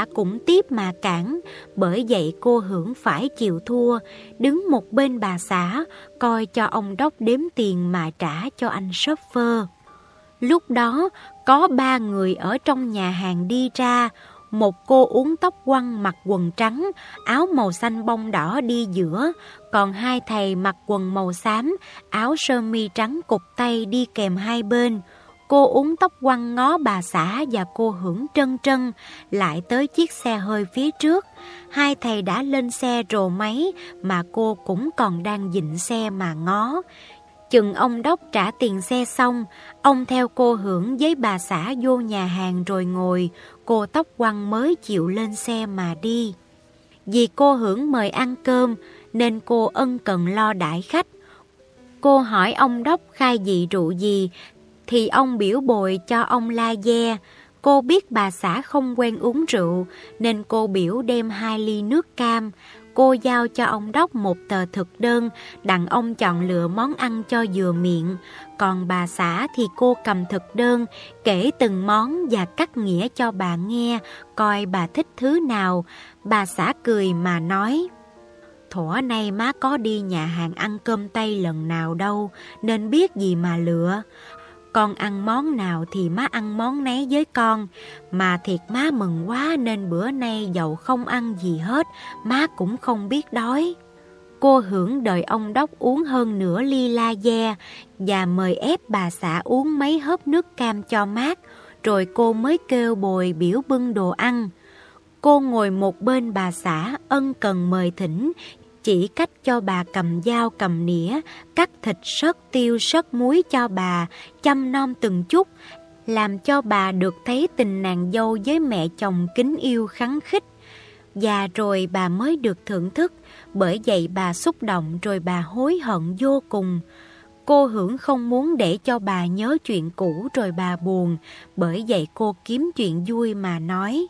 xã cũng tiếp mà cản, bởi vậy cô hưởng phải chịu thua, đứng một bên bà xã, coi cho ông đốc đếm tiền mà trả cho anh shopper. Lúc đó, có ba người ở trong nhà hàng đi ra, một cô uống tóc quăng mặc quần trắng, áo màu xanh bông đỏ đi giữa, còn hai thầy mặc quần màu xám, áo sơ mi trắng cục tay đi kèm hai bên. Cô uống tóc quăng ngó bà xã và cô hưởng trân trân, lại tới chiếc xe hơi phía trước. Hai thầy đã lên xe rồ máy mà cô cũng còn đang dịnh xe mà ngó. Chừng ông đốc trả tiền xe xong, ông theo cô hưởng với bà xã vô nhà hàng rồi ngồi, cô tóc quăng mới chịu lên xe mà đi. Vì cô hưởng mời ăn cơm, nên cô ân cần lo đãi khách. Cô hỏi ông đốc khai vị rượu gì, thì ông biểu bồi cho ông la gia Cô biết bà xã không quen uống rượu, nên cô biểu đem hai ly nước cam. Cô giao cho ông đốc một tờ thực đơn, đặng ông chọn lựa món ăn cho vừa miệng. Còn bà xã thì cô cầm thực đơn, kể từng món và cắt nghĩa cho bà nghe, coi bà thích thứ nào. Bà xã cười mà nói... Thủa nay má có đi nhà hàng ăn cơm Tây lần nào đâu, nên biết gì mà lựa. Con ăn món nào thì má ăn món nấy với con, mà thiệt má mừng quá nên bữa nay dầu không ăn gì hết, má cũng không biết đói. Cô hưởng đợi ông đốc uống hơn nửa ly la de và mời ép bà xã uống mấy hớp nước cam cho mát, rồi cô mới kêu bồi biểu bưng đồ ăn. Cô ngồi một bên bà xã ân cần mời thỉnh chỉ cách cho bà cầm dao cầm nĩa, cắt thịt sớt tiêu sớt muối cho bà, chăm nom từng chút, làm cho bà được thấy tình nàng dâu với mẹ chồng kính yêu khắng khích. Và rồi bà mới được thưởng thức, bởi vậy bà xúc động rồi bà hối hận vô cùng. Cô hưởng không muốn để cho bà nhớ chuyện cũ rồi bà buồn, bởi vậy cô kiếm chuyện vui mà nói.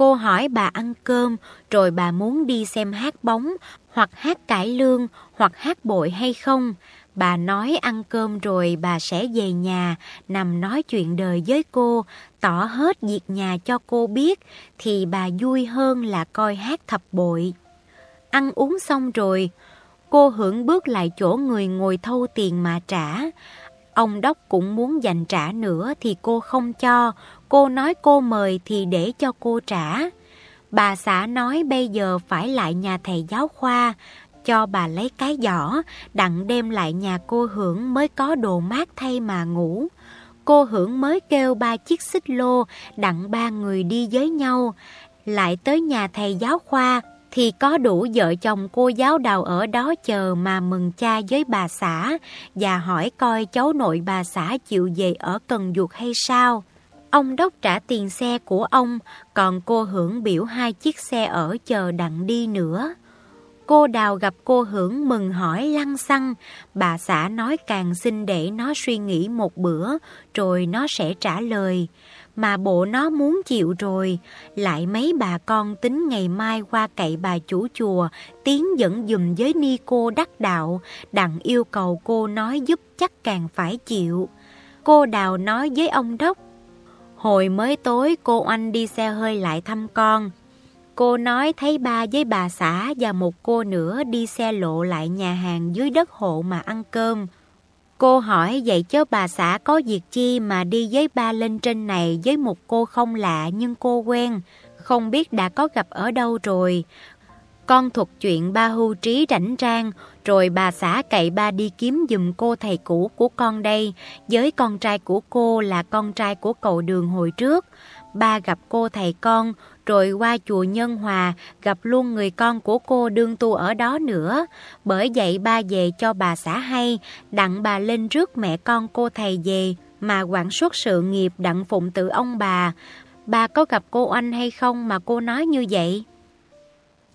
Cô hỏi bà ăn cơm, rồi bà muốn đi xem hát bóng, hoặc hát cải lương, hoặc hát bội hay không. Bà nói ăn cơm rồi bà sẽ về nhà, nằm nói chuyện đời với cô, tỏ hết việc nhà cho cô biết, thì bà vui hơn là coi hát thập bội. Ăn uống xong rồi, cô hưởng bước lại chỗ người ngồi thâu tiền mà trả. Ông Đốc cũng muốn dành trả nữa thì cô không cho, cô nói cô mời thì để cho cô trả. Bà xã nói bây giờ phải lại nhà thầy giáo khoa, cho bà lấy cái giỏ, đặng đem lại nhà cô Hưởng mới có đồ mát thay mà ngủ. Cô Hưởng mới kêu ba chiếc xích lô, đặng ba người đi với nhau. Lại tới nhà thầy giáo khoa, thì có đủ vợ chồng cô giáo đào ở đó chờ mà mừng cha với bà xã và hỏi coi cháu nội bà xã chịu về ở Cần Duột hay sao. Ông đốc trả tiền xe của ông, còn cô hưởng biểu hai chiếc xe ở chờ đặng đi nữa. Cô đào gặp cô hưởng mừng hỏi lăng xăng, bà xã nói càng xin để nó suy nghĩ một bữa, rồi nó sẽ trả lời. Mà bộ nó muốn chịu rồi, lại mấy bà con tính ngày mai qua cậy bà chủ chùa, tiến dẫn dùm với ni cô đắc đạo, đặng yêu cầu cô nói giúp chắc càng phải chịu. Cô đào nói với ông đốc, Hồi mới tối cô anh đi xe hơi lại thăm con. Cô nói thấy ba với bà xã và một cô nữa đi xe lộ lại nhà hàng dưới đất hộ mà ăn cơm. Cô hỏi vậy chứ bà xã có việc chi mà đi với ba lên trên này với một cô không lạ nhưng cô quen, không biết đã có gặp ở đâu rồi. Con thuật chuyện ba hưu trí rảnh rang, rồi bà xã cậy ba đi kiếm dùm cô thầy cũ của con đây, với con trai của cô là con trai của cậu đường hồi trước. Ba gặp cô thầy con, rồi qua chùa Nhân Hòa gặp luôn người con của cô đương tu ở đó nữa. Bởi vậy ba về cho bà xã hay, đặng bà lên rước mẹ con cô thầy về, mà quản suốt sự nghiệp đặng phụng tự ông bà. Bà có gặp cô anh hay không mà cô nói như vậy?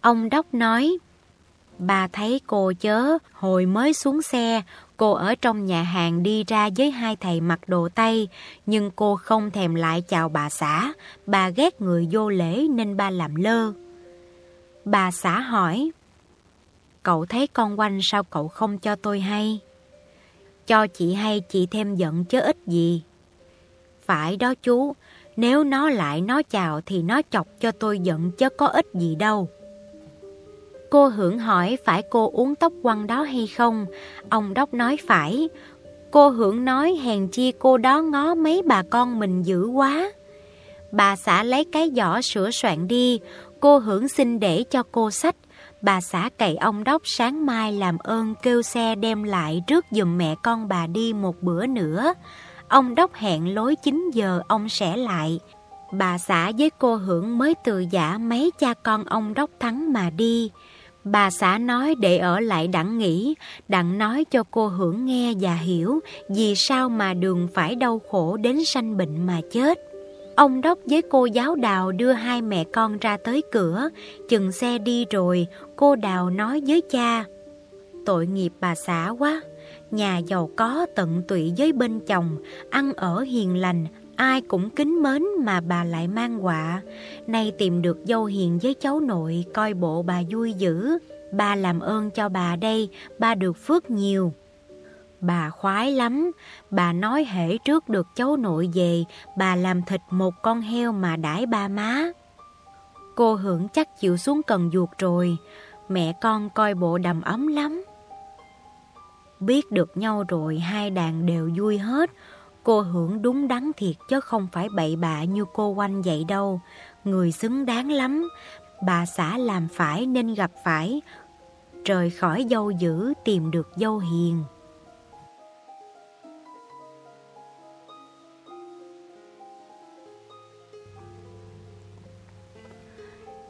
Ông Đốc nói, Bà thấy cô chớ, hồi mới xuống xe, cô ở trong nhà hàng đi ra với hai thầy mặc đồ Tây, nhưng cô không thèm lại chào bà xã, bà ghét người vô lễ nên ba làm lơ. Bà xã hỏi, Cậu thấy con quanh sao cậu không cho tôi hay? Cho chị hay chị thêm giận chứ ít gì. Phải đó chú, Nếu nó lại nó chào thì nó chọc cho tôi giận chứ có ích gì đâu. Cô hưởng hỏi phải cô uống tóc quăng đó hay không? Ông Đốc nói phải. Cô hưởng nói hèn chi cô đó ngó mấy bà con mình dữ quá. Bà xã lấy cái giỏ sửa soạn đi, cô hưởng xin để cho cô sách. Bà xã cậy ông Đốc sáng mai làm ơn kêu xe đem lại trước giùm mẹ con bà đi một bữa nữa. Ông Đốc hẹn lối 9 giờ ông sẽ lại. Bà xã với cô hưởng mới từ giả mấy cha con ông Đốc Thắng mà đi. Bà xã nói để ở lại đặng nghỉ, đặng nói cho cô hưởng nghe và hiểu vì sao mà đường phải đau khổ đến sanh bệnh mà chết. Ông Đốc với cô giáo Đào đưa hai mẹ con ra tới cửa, chừng xe đi rồi, cô Đào nói với cha. Tội nghiệp bà xã quá, nhà giàu có tận tụy với bên chồng, ăn ở hiền lành, ai cũng kính mến mà bà lại mang họa. Nay tìm được dâu hiền với cháu nội, coi bộ bà vui dữ. Ba làm ơn cho bà đây, ba được phước nhiều. Bà khoái lắm, bà nói hễ trước được cháu nội về, bà làm thịt một con heo mà đãi ba má. Cô hưởng chắc chịu xuống cần duột rồi, mẹ con coi bộ đầm ấm lắm. Biết được nhau rồi hai đàn đều vui hết, cô hưởng đúng đắn thiệt chứ không phải bậy bạ như cô quanh vậy đâu. Người xứng đáng lắm, bà xã làm phải nên gặp phải, trời khỏi dâu dữ tìm được dâu hiền.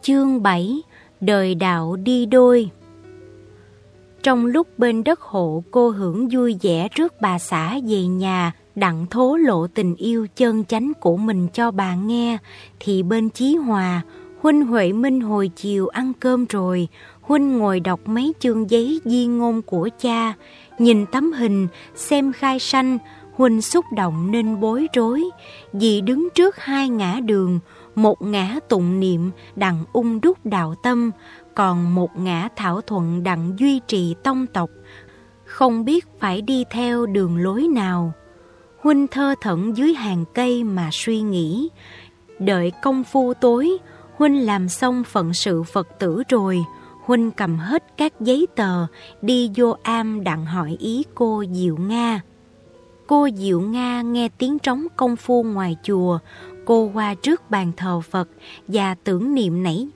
Chương 7 Đời đạo đi đôi Trong lúc bên đất hộ cô hưởng vui vẻ trước bà xã về nhà đặng thố lộ tình yêu chân chánh của mình cho bà nghe thì bên Chí Hòa Huynh Huệ Minh hồi chiều ăn cơm rồi Huynh ngồi đọc mấy chương giấy di ngôn của cha nhìn tấm hình xem khai sanh Huynh xúc động nên bối rối vì đứng trước hai ngã đường một ngã tụng niệm đặng ung đúc đạo tâm, còn một ngã thảo thuận đặng duy trì tông tộc, không biết phải đi theo đường lối nào. Huynh thơ thẩn dưới hàng cây mà suy nghĩ, đợi công phu tối, Huynh làm xong phận sự Phật tử rồi, Huynh cầm hết các giấy tờ, đi vô am đặng hỏi ý cô Diệu Nga. Cô Diệu Nga nghe tiếng trống công phu ngoài chùa, Cô qua trước bàn thờ Phật và tưởng niệm nãy.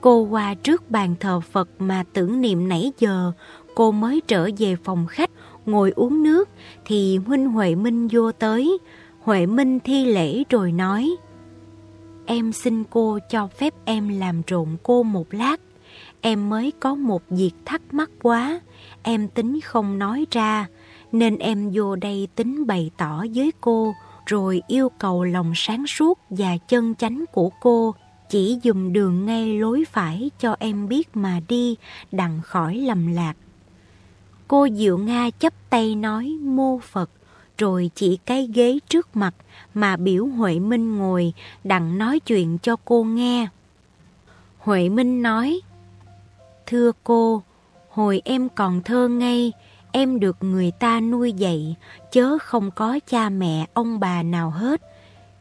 Cô qua trước bàn thờ Phật mà tưởng niệm nãy giờ, cô mới trở về phòng khách ngồi uống nước thì Huynh Huệ Minh vô tới. Huệ Minh thi lễ rồi nói Em xin cô cho phép em làm trộn cô một lát. Em mới có một việc thắc mắc quá, em tính không nói ra, nên em vô đây tính bày tỏ với cô rồi yêu cầu lòng sáng suốt và chân chánh của cô chỉ dùm đường ngay lối phải cho em biết mà đi đặng khỏi lầm lạc. Cô Diệu Nga chấp tay nói mô Phật rồi chỉ cái ghế trước mặt mà biểu Huệ Minh ngồi đặng nói chuyện cho cô nghe. Huệ Minh nói Thưa cô, hồi em còn thơ ngây, em được người ta nuôi dạy, chớ không có cha mẹ, ông bà nào hết.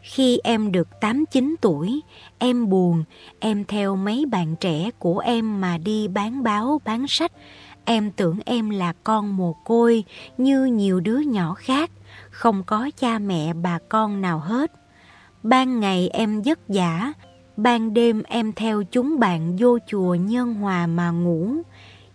Khi em được 8-9 tuổi, em buồn, em theo mấy bạn trẻ của em mà đi bán báo, bán sách. Em tưởng em là con mồ côi như nhiều đứa nhỏ khác, không có cha mẹ bà con nào hết. Ban ngày em giấc giả, ban đêm em theo chúng bạn vô chùa Nhân Hòa mà ngủ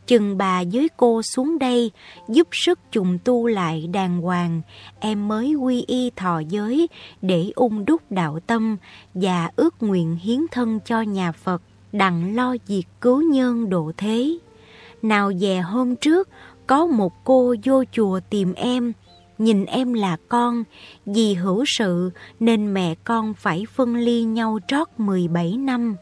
chừng bà với cô xuống đây giúp sức trùng tu lại đàng hoàng, em mới quy y thọ giới để ung đúc đạo tâm và ước nguyện hiến thân cho nhà Phật, đặng lo việc cứu nhân độ thế. Nào về hôm trước, có một cô vô chùa tìm em, nhìn em là con, vì hữu sự nên mẹ con phải phân ly nhau trót 17 năm.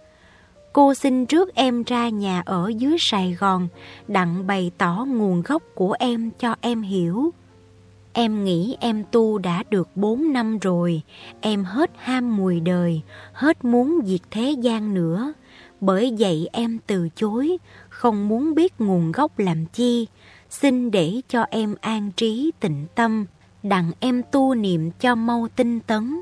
Cô xin trước em ra nhà ở dưới Sài Gòn, đặng bày tỏ nguồn gốc của em cho em hiểu. Em nghĩ em tu đã được 4 năm rồi, em hết ham mùi đời, hết muốn diệt thế gian nữa. Bởi vậy em từ chối, không muốn biết nguồn gốc làm chi. Xin để cho em an trí tịnh tâm, đặng em tu niệm cho mau tinh tấn.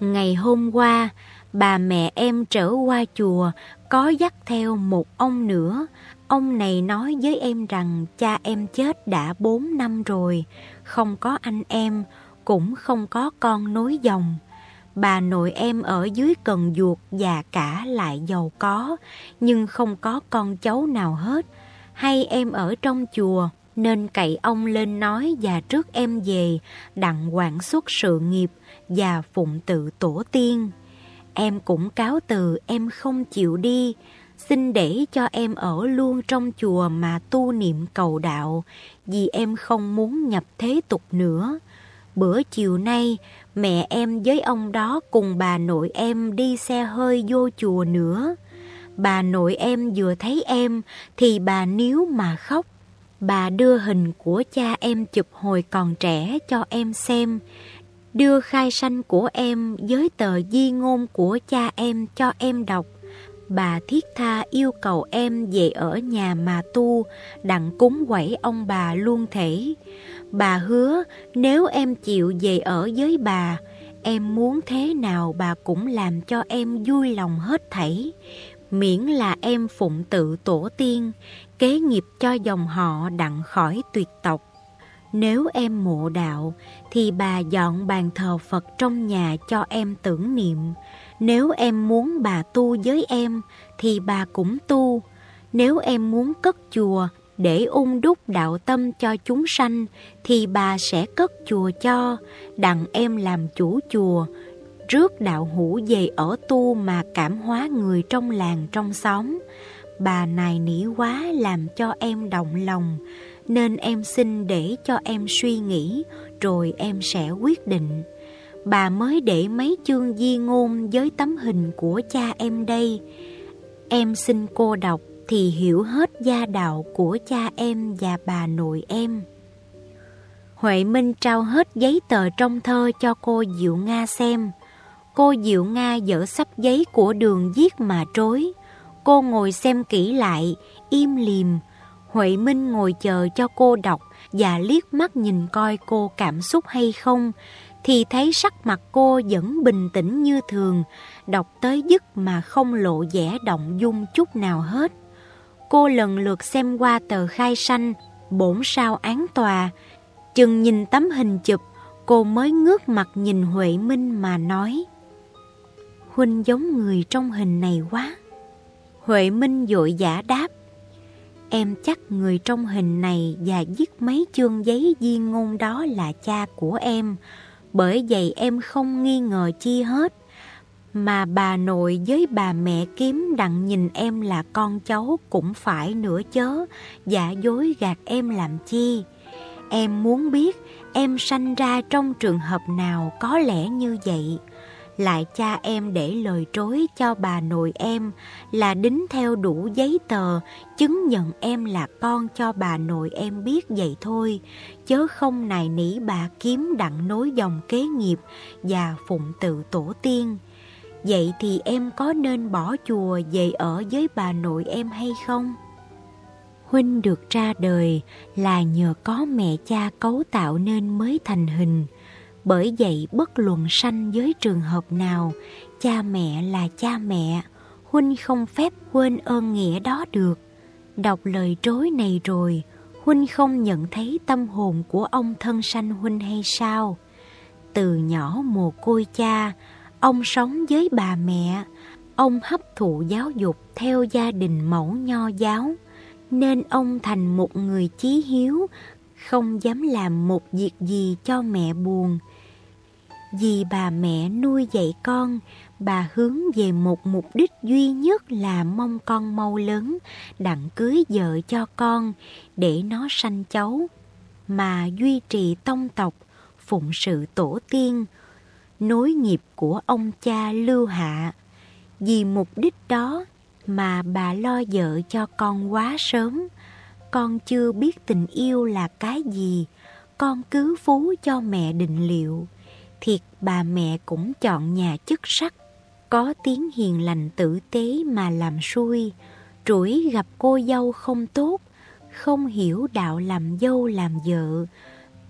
Ngày hôm qua, bà mẹ em trở qua chùa có dắt theo một ông nữa. Ông này nói với em rằng cha em chết đã 4 năm rồi, không có anh em, cũng không có con nối dòng. Bà nội em ở dưới cần duột già cả lại giàu có, nhưng không có con cháu nào hết. Hay em ở trong chùa, nên cậy ông lên nói và trước em về, đặng quản xuất sự nghiệp và phụng tự tổ tiên. Em cũng cáo từ em không chịu đi, xin để cho em ở luôn trong chùa mà tu niệm cầu đạo, vì em không muốn nhập thế tục nữa. Bữa chiều nay, mẹ em với ông đó cùng bà nội em đi xe hơi vô chùa nữa. Bà nội em vừa thấy em thì bà níu mà khóc. Bà đưa hình của cha em chụp hồi còn trẻ cho em xem, đưa khai sanh của em với tờ di ngôn của cha em cho em đọc. Bà thiết tha yêu cầu em về ở nhà mà tu, đặng cúng quẩy ông bà luôn thể. Bà hứa nếu em chịu về ở với bà, em muốn thế nào bà cũng làm cho em vui lòng hết thảy. Miễn là em phụng tự tổ tiên, kế nghiệp cho dòng họ đặng khỏi tuyệt tộc. Nếu em mộ đạo, thì bà dọn bàn thờ Phật trong nhà cho em tưởng niệm. Nếu em muốn bà tu với em, thì bà cũng tu. Nếu em muốn cất chùa để ung đúc đạo tâm cho chúng sanh, thì bà sẽ cất chùa cho, đặng em làm chủ chùa, rước đạo hữu về ở tu mà cảm hóa người trong làng trong xóm. Bà này nỉ quá làm cho em động lòng, nên em xin để cho em suy nghĩ, rồi em sẽ quyết định. Bà mới để mấy chương di ngôn với tấm hình của cha em đây. Em xin cô đọc thì hiểu hết gia đạo của cha em và bà nội em. Huệ Minh trao hết giấy tờ trong thơ cho cô Diệu Nga xem. Cô Diệu Nga dở sắp giấy của đường viết mà trối. Cô ngồi xem kỹ lại, im liềm. Huệ Minh ngồi chờ cho cô đọc và liếc mắt nhìn coi cô cảm xúc hay không, thì thấy sắc mặt cô vẫn bình tĩnh như thường, đọc tới dứt mà không lộ vẻ động dung chút nào hết. Cô lần lượt xem qua tờ khai sanh, bổn sao án tòa, chừng nhìn tấm hình chụp, cô mới ngước mặt nhìn Huệ Minh mà nói Huynh giống người trong hình này quá. Huệ Minh dội giả đáp Em chắc người trong hình này và viết mấy chương giấy di ngôn đó là cha của em, bởi vậy em không nghi ngờ chi hết. Mà bà nội với bà mẹ kiếm đặng nhìn em là con cháu cũng phải nữa chớ, giả dối gạt em làm chi. Em muốn biết em sanh ra trong trường hợp nào có lẽ như vậy lại cha em để lời trối cho bà nội em là đính theo đủ giấy tờ chứng nhận em là con cho bà nội em biết vậy thôi, chớ không nài nỉ bà kiếm đặng nối dòng kế nghiệp và phụng tự tổ tiên. Vậy thì em có nên bỏ chùa về ở với bà nội em hay không? Huynh được ra đời là nhờ có mẹ cha cấu tạo nên mới thành hình, bởi vậy bất luận sanh với trường hợp nào, cha mẹ là cha mẹ, Huynh không phép quên ơn nghĩa đó được. Đọc lời trối này rồi, Huynh không nhận thấy tâm hồn của ông thân sanh Huynh hay sao? Từ nhỏ mồ côi cha, ông sống với bà mẹ, ông hấp thụ giáo dục theo gia đình mẫu nho giáo, nên ông thành một người chí hiếu, không dám làm một việc gì cho mẹ buồn, vì bà mẹ nuôi dạy con, bà hướng về một mục đích duy nhất là mong con mau lớn, đặng cưới vợ cho con, để nó sanh cháu, mà duy trì tông tộc, phụng sự tổ tiên, nối nghiệp của ông cha lưu hạ. Vì mục đích đó mà bà lo vợ cho con quá sớm, con chưa biết tình yêu là cái gì, con cứ phú cho mẹ định liệu thiệt bà mẹ cũng chọn nhà chức sắc, có tiếng hiền lành tử tế mà làm xui, rủi gặp cô dâu không tốt, không hiểu đạo làm dâu làm vợ,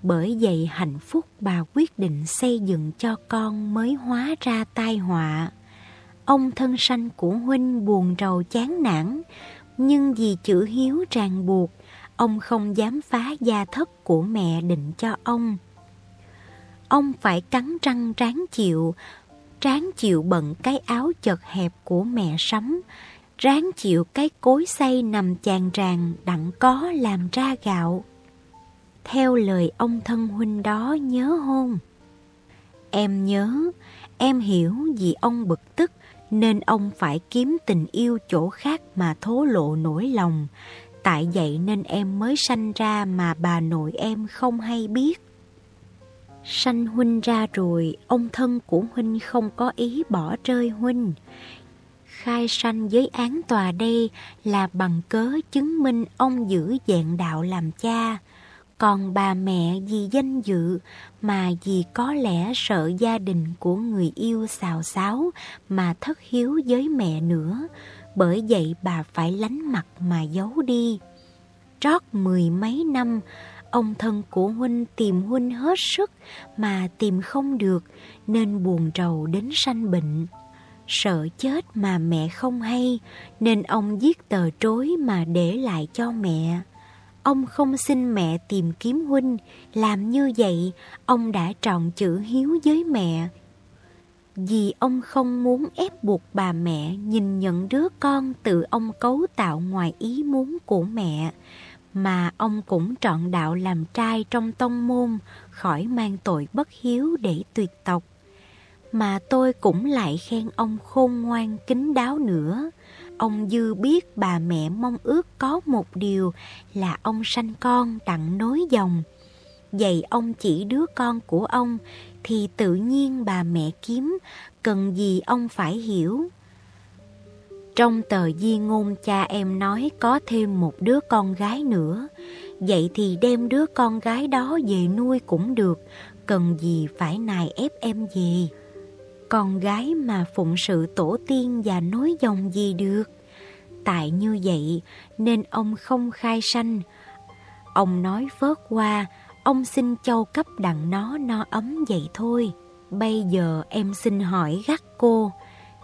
bởi vậy hạnh phúc bà quyết định xây dựng cho con mới hóa ra tai họa. Ông thân sanh của Huynh buồn rầu chán nản, nhưng vì chữ hiếu ràng buộc, ông không dám phá gia thất của mẹ định cho ông. Ông phải cắn răng ráng chịu, ráng chịu bận cái áo chật hẹp của mẹ sắm, ráng chịu cái cối xay nằm chàng ràng đặng có làm ra gạo. Theo lời ông thân huynh đó nhớ hôn. Em nhớ, em hiểu vì ông bực tức nên ông phải kiếm tình yêu chỗ khác mà thố lộ nỗi lòng. Tại vậy nên em mới sanh ra mà bà nội em không hay biết. Sanh huynh ra rồi, ông thân của huynh không có ý bỏ rơi huynh. Khai sanh với án tòa đây là bằng cớ chứng minh ông giữ dạng đạo làm cha. Còn bà mẹ vì danh dự mà vì có lẽ sợ gia đình của người yêu xào xáo mà thất hiếu với mẹ nữa. Bởi vậy bà phải lánh mặt mà giấu đi. Trót mười mấy năm, ông thân của Huynh tìm Huynh hết sức mà tìm không được nên buồn rầu đến sanh bệnh. Sợ chết mà mẹ không hay nên ông viết tờ trối mà để lại cho mẹ. Ông không xin mẹ tìm kiếm huynh, làm như vậy ông đã trọn chữ hiếu với mẹ. Vì ông không muốn ép buộc bà mẹ nhìn nhận đứa con tự ông cấu tạo ngoài ý muốn của mẹ, mà ông cũng trọn đạo làm trai trong tông môn, khỏi mang tội bất hiếu để tuyệt tộc. Mà tôi cũng lại khen ông khôn ngoan kính đáo nữa. Ông Dư biết bà mẹ mong ước có một điều là ông sanh con đặng nối dòng. Vậy ông chỉ đứa con của ông thì tự nhiên bà mẹ kiếm, cần gì ông phải hiểu. Trong tờ di ngôn cha em nói có thêm một đứa con gái nữa, vậy thì đem đứa con gái đó về nuôi cũng được, cần gì phải nài ép em về con gái mà phụng sự tổ tiên và nối dòng gì được. Tại như vậy nên ông không khai sanh. Ông nói vớt qua, ông xin châu cấp đặng nó no ấm vậy thôi. Bây giờ em xin hỏi gắt cô,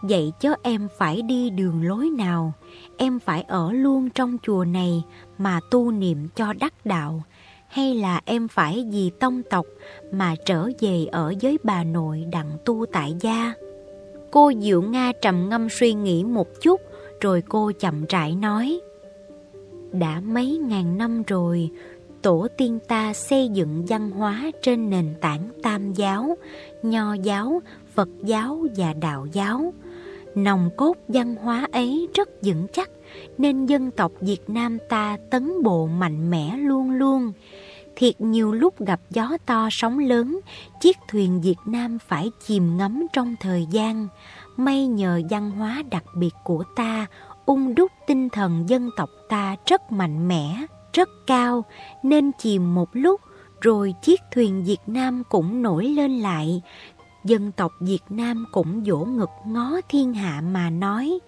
vậy chớ em phải đi đường lối nào? Em phải ở luôn trong chùa này mà tu niệm cho đắc đạo, hay là em phải vì tông tộc mà trở về ở với bà nội đặng tu tại gia? Cô Diệu Nga trầm ngâm suy nghĩ một chút, rồi cô chậm rãi nói. Đã mấy ngàn năm rồi, tổ tiên ta xây dựng văn hóa trên nền tảng tam giáo, nho giáo, Phật giáo và đạo giáo. Nòng cốt văn hóa ấy rất vững chắc, nên dân tộc Việt Nam ta tấn bộ mạnh mẽ luôn luôn. Thiệt nhiều lúc gặp gió to sóng lớn, chiếc thuyền Việt Nam phải chìm ngắm trong thời gian. May nhờ văn hóa đặc biệt của ta, ung đúc tinh thần dân tộc ta rất mạnh mẽ, rất cao, nên chìm một lúc, rồi chiếc thuyền Việt Nam cũng nổi lên lại. Dân tộc Việt Nam cũng vỗ ngực ngó thiên hạ mà nói,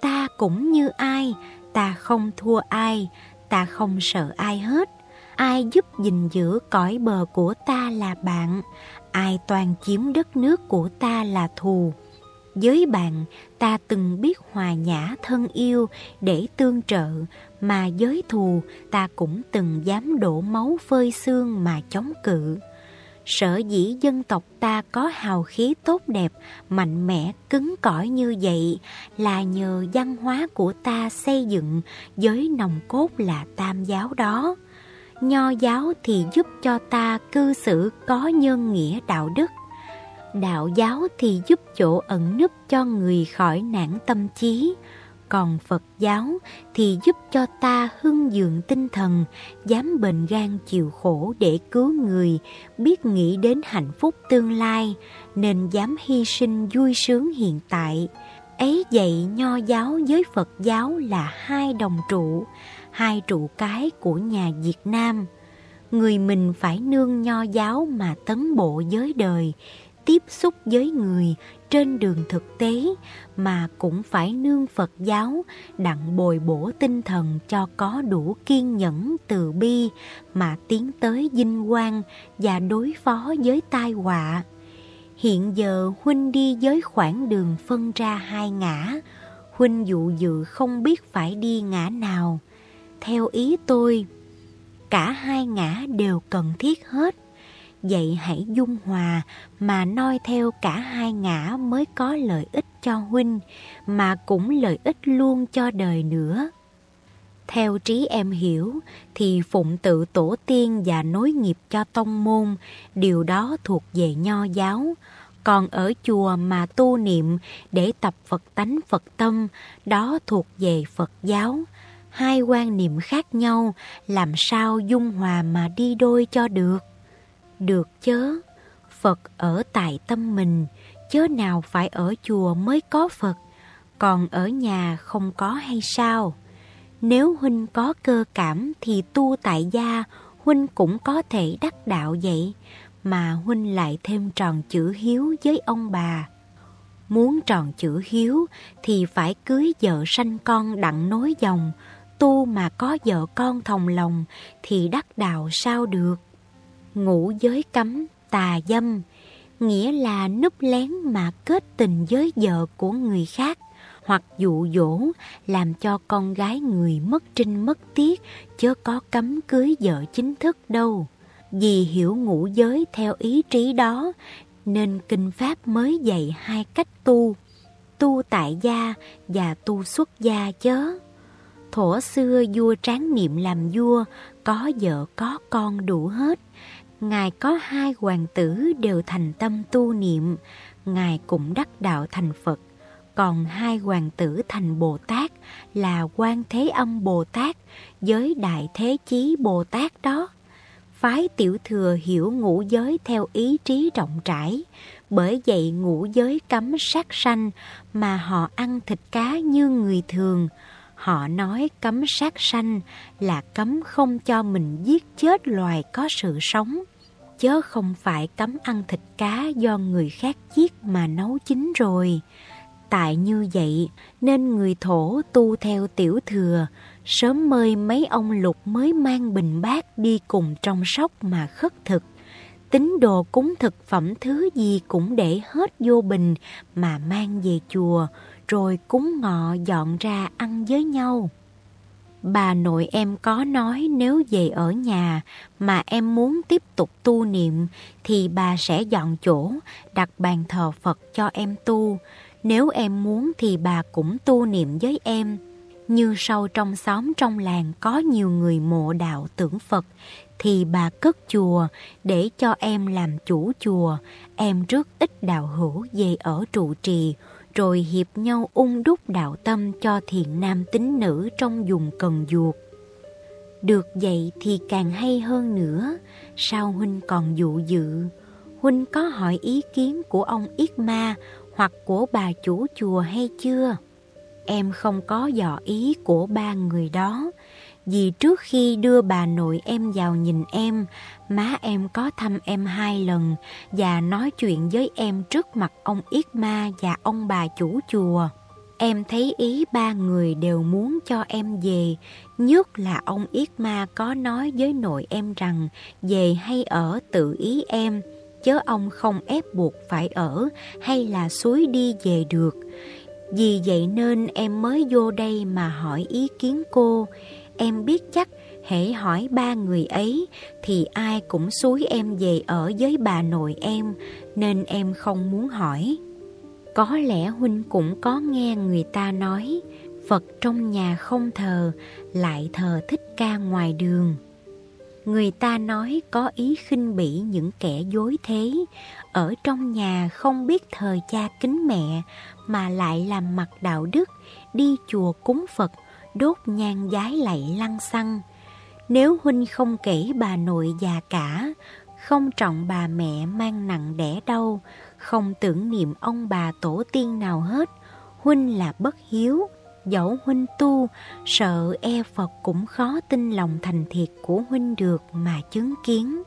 ta cũng như ai, ta không thua ai, ta không sợ ai hết ai giúp gìn giữ cõi bờ của ta là bạn, ai toàn chiếm đất nước của ta là thù. Với bạn, ta từng biết hòa nhã thân yêu để tương trợ, mà với thù ta cũng từng dám đổ máu phơi xương mà chống cự. Sở dĩ dân tộc ta có hào khí tốt đẹp, mạnh mẽ, cứng cỏi như vậy là nhờ văn hóa của ta xây dựng với nòng cốt là tam giáo đó. Nho giáo thì giúp cho ta cư xử có nhân nghĩa đạo đức. Đạo giáo thì giúp chỗ ẩn nấp cho người khỏi nản tâm trí. Còn Phật giáo thì giúp cho ta hưng dưỡng tinh thần, dám bền gan chịu khổ để cứu người, biết nghĩ đến hạnh phúc tương lai, nên dám hy sinh vui sướng hiện tại. Ấy vậy nho giáo với Phật giáo là hai đồng trụ, hai trụ cái của nhà Việt Nam. Người mình phải nương nho giáo mà tấn bộ giới đời, tiếp xúc với người trên đường thực tế mà cũng phải nương Phật giáo đặng bồi bổ tinh thần cho có đủ kiên nhẫn từ bi mà tiến tới vinh quang và đối phó với tai họa. Hiện giờ Huynh đi với khoảng đường phân ra hai ngã, Huynh dụ dự không biết phải đi ngã nào. Theo ý tôi, cả hai ngã đều cần thiết hết vậy hãy dung hòa mà noi theo cả hai ngã mới có lợi ích cho huynh, mà cũng lợi ích luôn cho đời nữa. Theo trí em hiểu, thì phụng tự tổ tiên và nối nghiệp cho tông môn, điều đó thuộc về nho giáo. Còn ở chùa mà tu niệm để tập Phật tánh Phật tâm, đó thuộc về Phật giáo. Hai quan niệm khác nhau, làm sao dung hòa mà đi đôi cho được? Được chớ, Phật ở tại tâm mình, chớ nào phải ở chùa mới có Phật, còn ở nhà không có hay sao? Nếu Huynh có cơ cảm thì tu tại gia, Huynh cũng có thể đắc đạo vậy, mà Huynh lại thêm tròn chữ hiếu với ông bà. Muốn tròn chữ hiếu thì phải cưới vợ sanh con đặng nối dòng, tu mà có vợ con thòng lòng thì đắc đạo sao được ngũ giới cấm, tà dâm, nghĩa là núp lén mà kết tình với vợ của người khác, hoặc dụ dỗ làm cho con gái người mất trinh mất tiết, chớ có cấm cưới vợ chính thức đâu. Vì hiểu ngũ giới theo ý trí đó, nên kinh pháp mới dạy hai cách tu, tu tại gia và tu xuất gia chớ. Thổ xưa vua tráng niệm làm vua, có vợ có con đủ hết, Ngài có hai hoàng tử đều thành tâm tu niệm, Ngài cũng đắc đạo thành Phật. Còn hai hoàng tử thành Bồ Tát là quan Thế Âm Bồ Tát với Đại Thế Chí Bồ Tát đó. Phái tiểu thừa hiểu ngũ giới theo ý trí rộng rãi, bởi vậy ngũ giới cấm sát sanh mà họ ăn thịt cá như người thường. Họ nói cấm sát sanh là cấm không cho mình giết chết loài có sự sống chớ không phải cấm ăn thịt cá do người khác giết mà nấu chín rồi. Tại như vậy nên người thổ tu theo tiểu thừa, sớm mời mấy ông lục mới mang bình bát đi cùng trong sóc mà khất thực. Tính đồ cúng thực phẩm thứ gì cũng để hết vô bình mà mang về chùa, rồi cúng ngọ dọn ra ăn với nhau. Bà nội em có nói nếu về ở nhà mà em muốn tiếp tục tu niệm thì bà sẽ dọn chỗ, đặt bàn thờ Phật cho em tu. Nếu em muốn thì bà cũng tu niệm với em. Như sau trong xóm trong làng có nhiều người mộ đạo tưởng Phật thì bà cất chùa để cho em làm chủ chùa. Em rước ít đạo hữu về ở trụ trì rồi hiệp nhau ung đúc đạo tâm cho thiện nam tín nữ trong vùng cần duột. Được vậy thì càng hay hơn nữa, sao Huynh còn dụ dự? Huynh có hỏi ý kiến của ông Yết Ma hoặc của bà chủ chùa hay chưa? Em không có dò ý của ba người đó, vì trước khi đưa bà nội em vào nhìn em, má em có thăm em hai lần và nói chuyện với em trước mặt ông Yết Ma và ông bà chủ chùa. Em thấy ý ba người đều muốn cho em về, nhất là ông Yết Ma có nói với nội em rằng về hay ở tự ý em, chớ ông không ép buộc phải ở hay là suối đi về được. Vì vậy nên em mới vô đây mà hỏi ý kiến cô. Em biết chắc hễ hỏi ba người ấy thì ai cũng xúi em về ở với bà nội em nên em không muốn hỏi. Có lẽ Huynh cũng có nghe người ta nói Phật trong nhà không thờ lại thờ thích ca ngoài đường. Người ta nói có ý khinh bỉ những kẻ dối thế, ở trong nhà không biết thờ cha kính mẹ mà lại làm mặt đạo đức, đi chùa cúng Phật, đốt nhang giái lạy lăng xăng. Nếu huynh không kể bà nội già cả, không trọng bà mẹ mang nặng đẻ đau, không tưởng niệm ông bà tổ tiên nào hết, huynh là bất hiếu. Dẫu huynh tu, sợ e Phật cũng khó tin lòng thành thiệt của huynh được mà chứng kiến.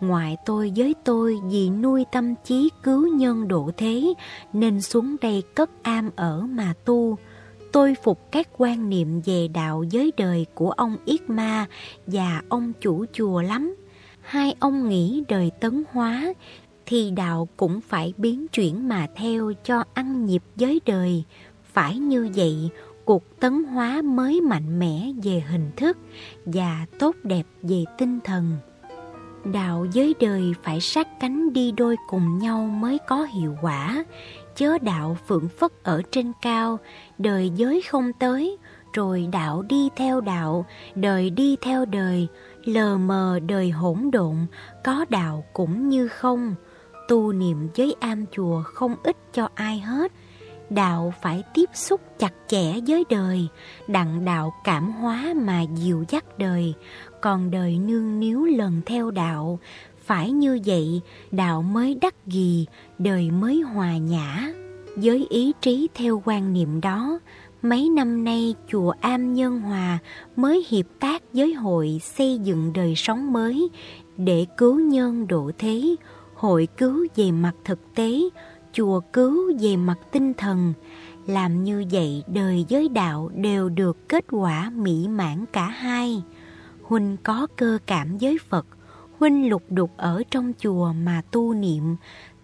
Ngoại tôi với tôi vì nuôi tâm trí cứu nhân độ thế nên xuống đây cất am ở mà tu. Tôi phục các quan niệm về đạo giới đời của ông Yết Ma và ông chủ chùa lắm. Hai ông nghĩ đời tấn hóa thì đạo cũng phải biến chuyển mà theo cho ăn nhịp giới đời. Phải như vậy, cuộc tấn hóa mới mạnh mẽ về hình thức và tốt đẹp về tinh thần. Đạo giới đời phải sát cánh đi đôi cùng nhau mới có hiệu quả, chớ đạo phượng phất ở trên cao, đời giới không tới, rồi đạo đi theo đạo, đời đi theo đời, lờ mờ đời hỗn độn, có đạo cũng như không. Tu niệm với am chùa không ích cho ai hết, đạo phải tiếp xúc chặt chẽ với đời, đặng đạo cảm hóa mà dịu dắt đời, còn đời nương níu lần theo đạo, phải như vậy đạo mới đắc gì, đời mới hòa nhã. Với ý trí theo quan niệm đó, mấy năm nay chùa Am Nhân Hòa mới hiệp tác với hội xây dựng đời sống mới để cứu nhân độ thế, hội cứu về mặt thực tế, chùa cứu về mặt tinh thần. Làm như vậy đời giới đạo đều được kết quả mỹ mãn cả hai. Huynh có cơ cảm với Phật, Huynh lục đục ở trong chùa mà tu niệm,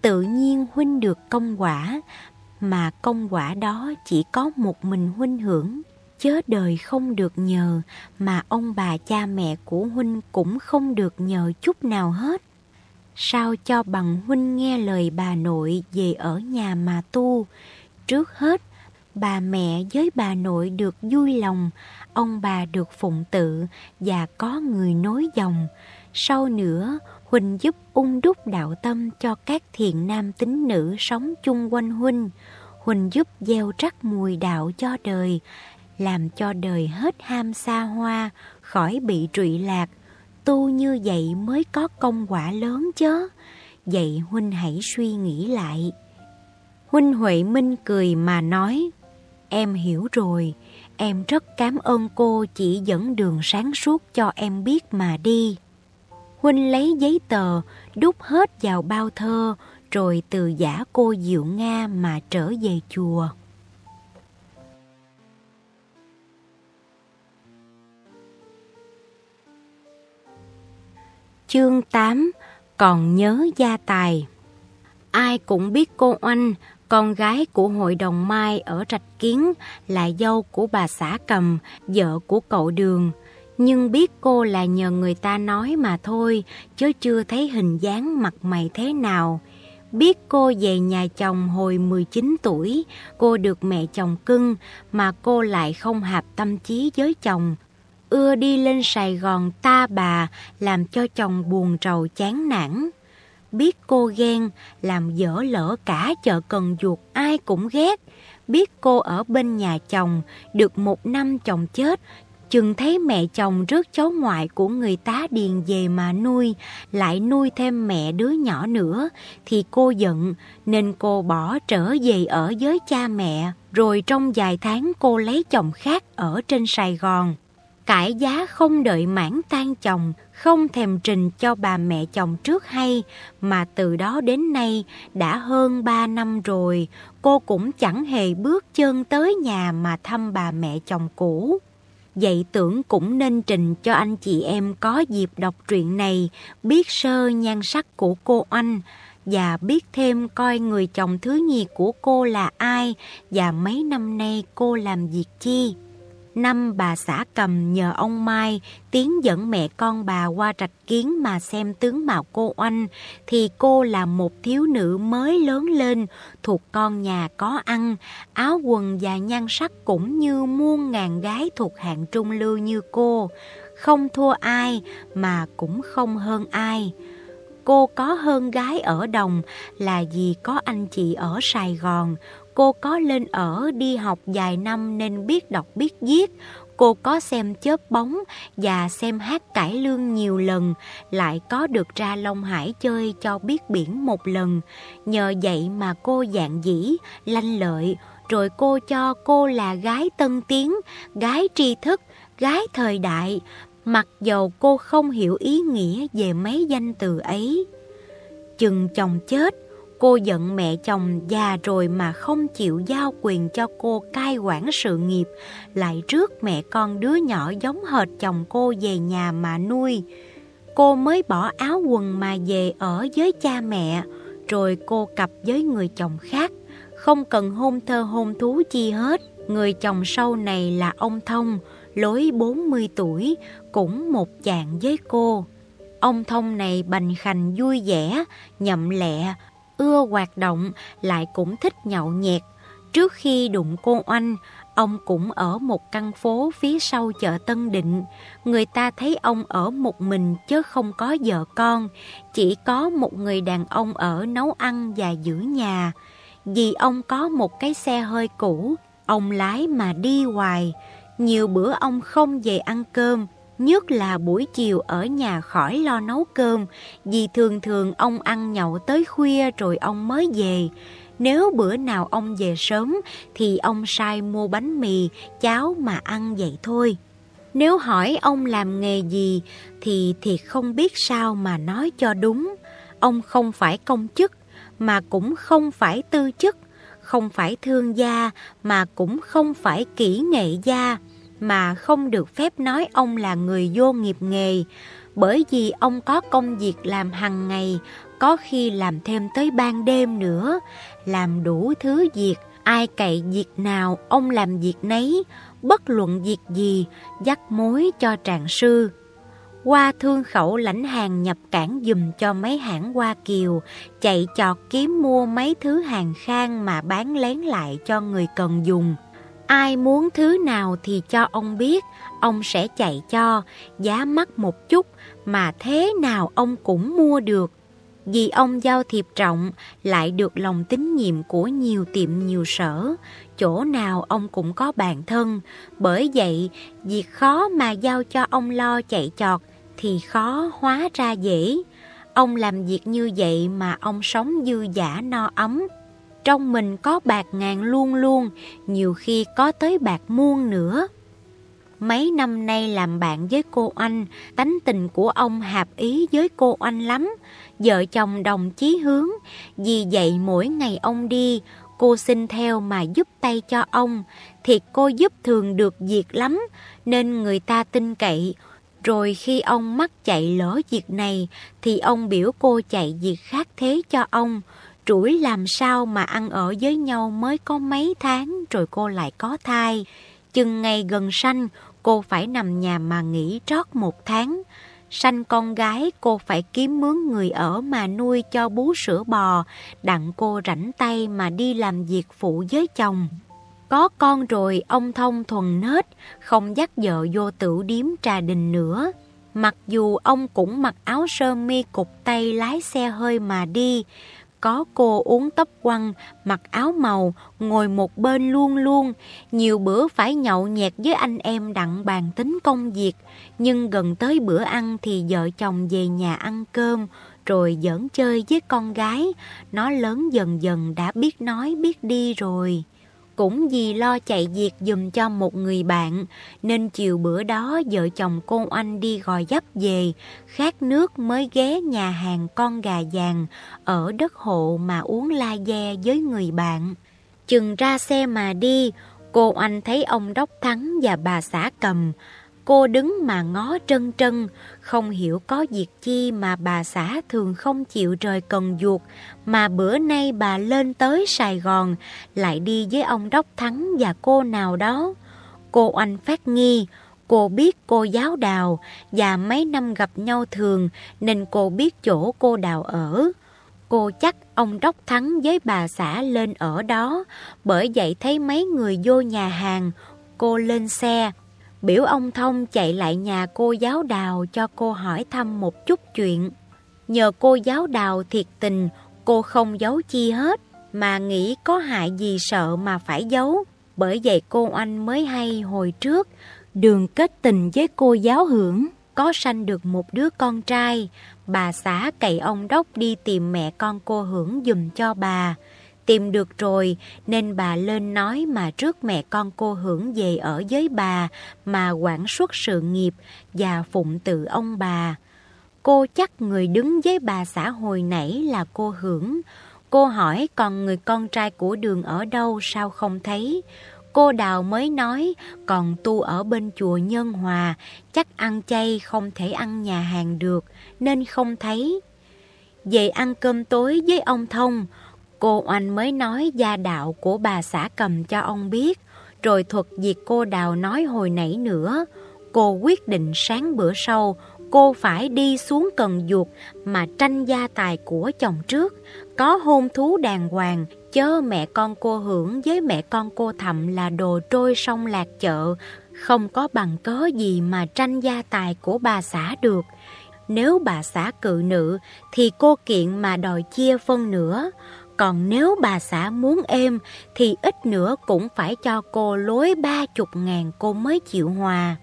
tự nhiên Huynh được công quả, mà công quả đó chỉ có một mình Huynh hưởng. Chớ đời không được nhờ, mà ông bà cha mẹ của Huynh cũng không được nhờ chút nào hết. Sao cho bằng Huynh nghe lời bà nội về ở nhà mà tu? Trước hết, bà mẹ với bà nội được vui lòng, ông bà được phụng tự và có người nối dòng. Sau nữa, Huỳnh giúp ung đúc đạo tâm cho các thiện nam tín nữ sống chung quanh Huynh. Huỳnh giúp gieo rắc mùi đạo cho đời, làm cho đời hết ham xa hoa, khỏi bị trụy lạc. Tu như vậy mới có công quả lớn chớ. Vậy Huynh hãy suy nghĩ lại. Huynh Huệ Minh cười mà nói, Em hiểu rồi, em rất cảm ơn cô chỉ dẫn đường sáng suốt cho em biết mà đi. Huynh lấy giấy tờ, đút hết vào bao thơ, rồi từ giả cô Diệu Nga mà trở về chùa. Chương 8 Còn nhớ gia tài Ai cũng biết cô Oanh con gái của hội đồng Mai ở Rạch Kiến là dâu của bà xã cầm, vợ của cậu Đường. Nhưng biết cô là nhờ người ta nói mà thôi, chứ chưa thấy hình dáng mặt mày thế nào. Biết cô về nhà chồng hồi 19 tuổi, cô được mẹ chồng cưng, mà cô lại không hạp tâm trí với chồng. Ưa đi lên Sài Gòn ta bà, làm cho chồng buồn rầu chán nản biết cô ghen, làm dở lỡ cả chợ cần duột ai cũng ghét. Biết cô ở bên nhà chồng, được một năm chồng chết, chừng thấy mẹ chồng rước cháu ngoại của người tá điền về mà nuôi, lại nuôi thêm mẹ đứa nhỏ nữa, thì cô giận, nên cô bỏ trở về ở với cha mẹ, rồi trong vài tháng cô lấy chồng khác ở trên Sài Gòn. Cải giá không đợi mãn tan chồng, không thèm trình cho bà mẹ chồng trước hay, mà từ đó đến nay đã hơn ba năm rồi, cô cũng chẳng hề bước chân tới nhà mà thăm bà mẹ chồng cũ. Vậy tưởng cũng nên trình cho anh chị em có dịp đọc truyện này, biết sơ nhan sắc của cô anh, và biết thêm coi người chồng thứ nhì của cô là ai và mấy năm nay cô làm việc chi. Năm bà xã cầm nhờ ông Mai tiến dẫn mẹ con bà qua rạch kiến mà xem tướng mạo cô oanh, thì cô là một thiếu nữ mới lớn lên, thuộc con nhà có ăn, áo quần và nhan sắc cũng như muôn ngàn gái thuộc hạng trung lưu như cô. Không thua ai mà cũng không hơn ai cô có hơn gái ở đồng là vì có anh chị ở Sài Gòn, Cô có lên ở đi học vài năm nên biết đọc biết viết. Cô có xem chớp bóng và xem hát cải lương nhiều lần, lại có được ra Long Hải chơi cho biết biển một lần. Nhờ vậy mà cô dạng dĩ, lanh lợi, rồi cô cho cô là gái tân tiến, gái tri thức, gái thời đại, mặc dầu cô không hiểu ý nghĩa về mấy danh từ ấy. Chừng chồng chết, cô giận mẹ chồng già rồi mà không chịu giao quyền cho cô cai quản sự nghiệp, lại trước mẹ con đứa nhỏ giống hệt chồng cô về nhà mà nuôi. Cô mới bỏ áo quần mà về ở với cha mẹ, rồi cô cặp với người chồng khác, không cần hôn thơ hôn thú chi hết. Người chồng sau này là ông Thông, lối 40 tuổi, cũng một chàng với cô. Ông Thông này bành khành vui vẻ, nhậm lẹ, ưa hoạt động, lại cũng thích nhậu nhẹt. Trước khi đụng cô Oanh, ông cũng ở một căn phố phía sau chợ Tân Định. Người ta thấy ông ở một mình chứ không có vợ con, chỉ có một người đàn ông ở nấu ăn và giữ nhà. Vì ông có một cái xe hơi cũ, ông lái mà đi hoài. Nhiều bữa ông không về ăn cơm, nhất là buổi chiều ở nhà khỏi lo nấu cơm, vì thường thường ông ăn nhậu tới khuya rồi ông mới về. Nếu bữa nào ông về sớm thì ông sai mua bánh mì, cháo mà ăn vậy thôi. Nếu hỏi ông làm nghề gì thì thiệt không biết sao mà nói cho đúng. Ông không phải công chức mà cũng không phải tư chức, không phải thương gia mà cũng không phải kỹ nghệ gia mà không được phép nói ông là người vô nghiệp nghề, bởi vì ông có công việc làm hàng ngày, có khi làm thêm tới ban đêm nữa, làm đủ thứ việc, ai cậy việc nào ông làm việc nấy, bất luận việc gì, dắt mối cho trạng sư. Qua thương khẩu lãnh hàng nhập cảng dùm cho mấy hãng Hoa Kiều, chạy chọt kiếm mua mấy thứ hàng khang mà bán lén lại cho người cần dùng. Ai muốn thứ nào thì cho ông biết, ông sẽ chạy cho, giá mắc một chút mà thế nào ông cũng mua được. Vì ông giao thiệp trọng lại được lòng tín nhiệm của nhiều tiệm nhiều sở, chỗ nào ông cũng có bạn thân. Bởi vậy, việc khó mà giao cho ông lo chạy chọt thì khó hóa ra dễ. Ông làm việc như vậy mà ông sống dư giả no ấm, trong mình có bạc ngàn luôn luôn, nhiều khi có tới bạc muôn nữa. Mấy năm nay làm bạn với cô anh, tánh tình của ông hạp ý với cô anh lắm. Vợ chồng đồng chí hướng, vì vậy mỗi ngày ông đi, cô xin theo mà giúp tay cho ông. Thiệt cô giúp thường được việc lắm, nên người ta tin cậy. Rồi khi ông mắc chạy lỡ việc này, thì ông biểu cô chạy việc khác thế cho ông. Trũi làm sao mà ăn ở với nhau mới có mấy tháng rồi cô lại có thai. Chừng ngày gần sanh, cô phải nằm nhà mà nghỉ trót một tháng. Sanh con gái cô phải kiếm mướn người ở mà nuôi cho bú sữa bò, đặng cô rảnh tay mà đi làm việc phụ với chồng. Có con rồi ông thông thuần nết, không dắt vợ vô tử điếm trà đình nữa. Mặc dù ông cũng mặc áo sơ mi cục tay lái xe hơi mà đi, có cô uống tóc quăng, mặc áo màu, ngồi một bên luôn luôn, nhiều bữa phải nhậu nhẹt với anh em đặng bàn tính công việc, nhưng gần tới bữa ăn thì vợ chồng về nhà ăn cơm, rồi giỡn chơi với con gái, nó lớn dần dần đã biết nói biết đi rồi. Cũng vì lo chạy việc dùm cho một người bạn, nên chiều bữa đó vợ chồng cô anh đi gò dấp về, khát nước mới ghé nhà hàng con gà vàng ở đất hộ mà uống la de với người bạn. Chừng ra xe mà đi, cô anh thấy ông Đốc Thắng và bà xã cầm, Cô đứng mà ngó trân trân, không hiểu có việc chi mà bà xã thường không chịu rời cần duột, mà bữa nay bà lên tới Sài Gòn, lại đi với ông Đốc Thắng và cô nào đó. Cô anh phát nghi, cô biết cô giáo đào, và mấy năm gặp nhau thường, nên cô biết chỗ cô đào ở. Cô chắc ông Đốc Thắng với bà xã lên ở đó, bởi vậy thấy mấy người vô nhà hàng, cô lên xe, Biểu ông Thông chạy lại nhà cô giáo đào cho cô hỏi thăm một chút chuyện. Nhờ cô giáo đào thiệt tình, cô không giấu chi hết, mà nghĩ có hại gì sợ mà phải giấu. Bởi vậy cô anh mới hay hồi trước, đường kết tình với cô giáo hưởng, có sanh được một đứa con trai. Bà xã cậy ông Đốc đi tìm mẹ con cô hưởng dùm cho bà. Tìm được rồi nên bà lên nói mà trước mẹ con cô hưởng về ở với bà mà quản suất sự nghiệp và phụng tự ông bà. Cô chắc người đứng với bà xã hồi nãy là cô hưởng. Cô hỏi còn người con trai của đường ở đâu sao không thấy? Cô Đào mới nói còn tu ở bên chùa Nhân Hòa, chắc ăn chay không thể ăn nhà hàng được nên không thấy. Về ăn cơm tối với ông Thông, cô Oanh mới nói gia đạo của bà xã cầm cho ông biết, rồi thuật việc cô Đào nói hồi nãy nữa. Cô quyết định sáng bữa sau cô phải đi xuống cần duột mà tranh gia tài của chồng trước, có hôn thú đàng hoàng, chớ mẹ con cô hưởng với mẹ con cô thậm là đồ trôi sông lạc chợ, không có bằng cớ gì mà tranh gia tài của bà xã được. Nếu bà xã cự nữ thì cô kiện mà đòi chia phân nữa. Còn nếu bà xã muốn êm thì ít nữa cũng phải cho cô lối ba chục ngàn cô mới chịu hòa.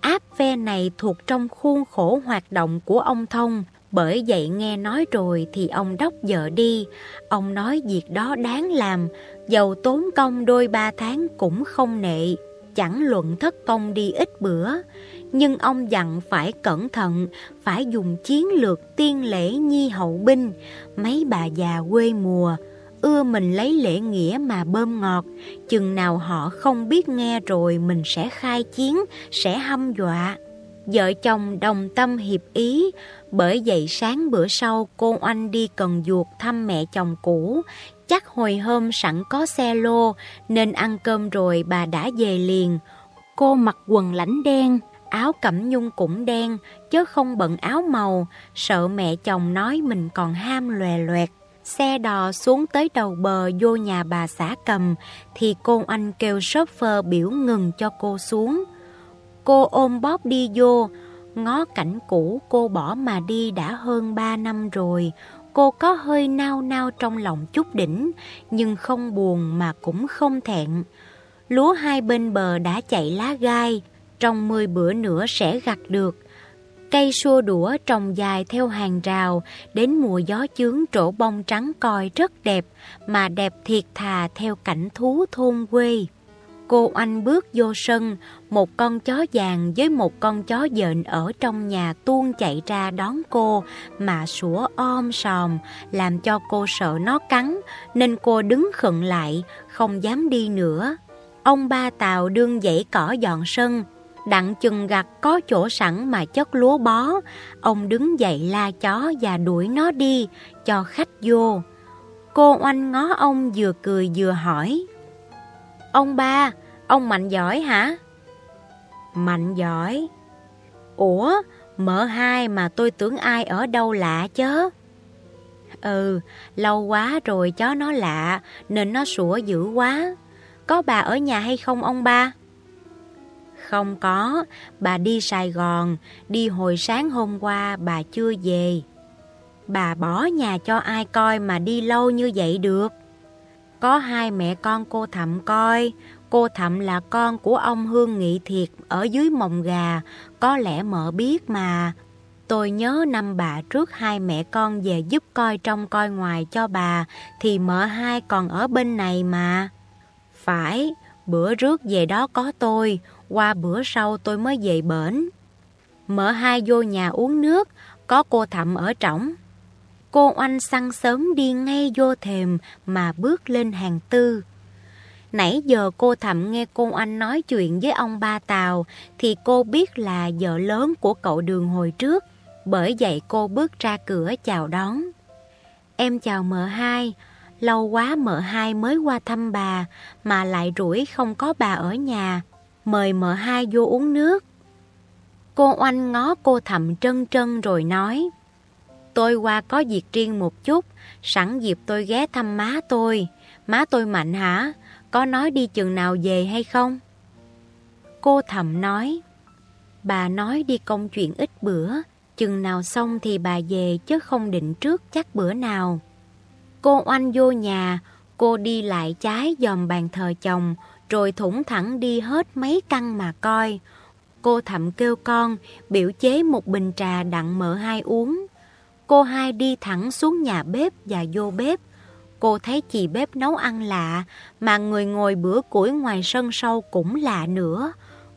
Áp ve này thuộc trong khuôn khổ hoạt động của ông Thông, bởi vậy nghe nói rồi thì ông đốc vợ đi. Ông nói việc đó đáng làm, dầu tốn công đôi ba tháng cũng không nệ, chẳng luận thất công đi ít bữa. Nhưng ông dặn phải cẩn thận, phải dùng chiến lược tiên lễ nhi hậu binh, mấy bà già quê mùa, ưa mình lấy lễ nghĩa mà bơm ngọt, chừng nào họ không biết nghe rồi mình sẽ khai chiến, sẽ hâm dọa. Vợ chồng đồng tâm hiệp ý, bởi vậy sáng bữa sau cô Oanh đi cần duột thăm mẹ chồng cũ, chắc hồi hôm sẵn có xe lô nên ăn cơm rồi bà đã về liền. Cô mặc quần lãnh đen, áo cẩm nhung cũng đen, chứ không bận áo màu, sợ mẹ chồng nói mình còn ham lòe loẹt. Xe đò xuống tới đầu bờ vô nhà bà xã cầm thì cô anh kêu phơ biểu ngừng cho cô xuống. Cô ôm bóp đi vô, ngó cảnh cũ cô bỏ mà đi đã hơn 3 năm rồi. Cô có hơi nao nao trong lòng chút đỉnh, nhưng không buồn mà cũng không thẹn. Lúa hai bên bờ đã chạy lá gai, trong 10 bữa nữa sẽ gặt được. Cây xua đũa trồng dài theo hàng rào, đến mùa gió chướng trổ bông trắng coi rất đẹp, mà đẹp thiệt thà theo cảnh thú thôn quê. Cô anh bước vô sân, một con chó vàng với một con chó dện ở trong nhà tuôn chạy ra đón cô mà sủa om sòm, làm cho cô sợ nó cắn, nên cô đứng khựng lại, không dám đi nữa. Ông ba Tàu đương dãy cỏ dọn sân, đặng chừng gặt có chỗ sẵn mà chất lúa bó. Ông đứng dậy la chó và đuổi nó đi, cho khách vô. Cô oanh ngó ông vừa cười vừa hỏi. Ông ba, ông Mạnh giỏi hả? Mạnh giỏi. Ủa, mợ hai mà tôi tưởng ai ở đâu lạ chớ. Ừ, lâu quá rồi chó nó lạ, nên nó sủa dữ quá. Có bà ở nhà hay không ông ba? Không có, bà đi Sài Gòn, đi hồi sáng hôm qua bà chưa về. Bà bỏ nhà cho ai coi mà đi lâu như vậy được. Có hai mẹ con cô Thậm coi, cô Thậm là con của ông Hương Nghị Thiệt ở dưới mồng gà, có lẽ mợ biết mà. Tôi nhớ năm bà trước hai mẹ con về giúp coi trong coi ngoài cho bà, thì mợ hai còn ở bên này mà. Phải, bữa trước về đó có tôi, qua bữa sau tôi mới về bển. Mợ hai vô nhà uống nước, có cô thậm ở trỏng. Cô oanh săn sớm đi ngay vô thềm mà bước lên hàng tư. Nãy giờ cô thầm nghe cô anh nói chuyện với ông ba Tàu thì cô biết là vợ lớn của cậu đường hồi trước. Bởi vậy cô bước ra cửa chào đón. Em chào mợ hai, lâu quá mợ hai mới qua thăm bà mà lại rủi không có bà ở nhà mời mợ hai vô uống nước. Cô oanh ngó cô thầm trân trân rồi nói, Tôi qua có việc riêng một chút, sẵn dịp tôi ghé thăm má tôi. Má tôi mạnh hả? Có nói đi chừng nào về hay không? Cô thầm nói, Bà nói đi công chuyện ít bữa, chừng nào xong thì bà về chứ không định trước chắc bữa nào. Cô oanh vô nhà, cô đi lại trái dòm bàn thờ chồng, rồi thủng thẳng đi hết mấy căn mà coi. Cô thậm kêu con, biểu chế một bình trà đặng mở hai uống. Cô hai đi thẳng xuống nhà bếp và vô bếp. Cô thấy chị bếp nấu ăn lạ, mà người ngồi bữa củi ngoài sân sau cũng lạ nữa.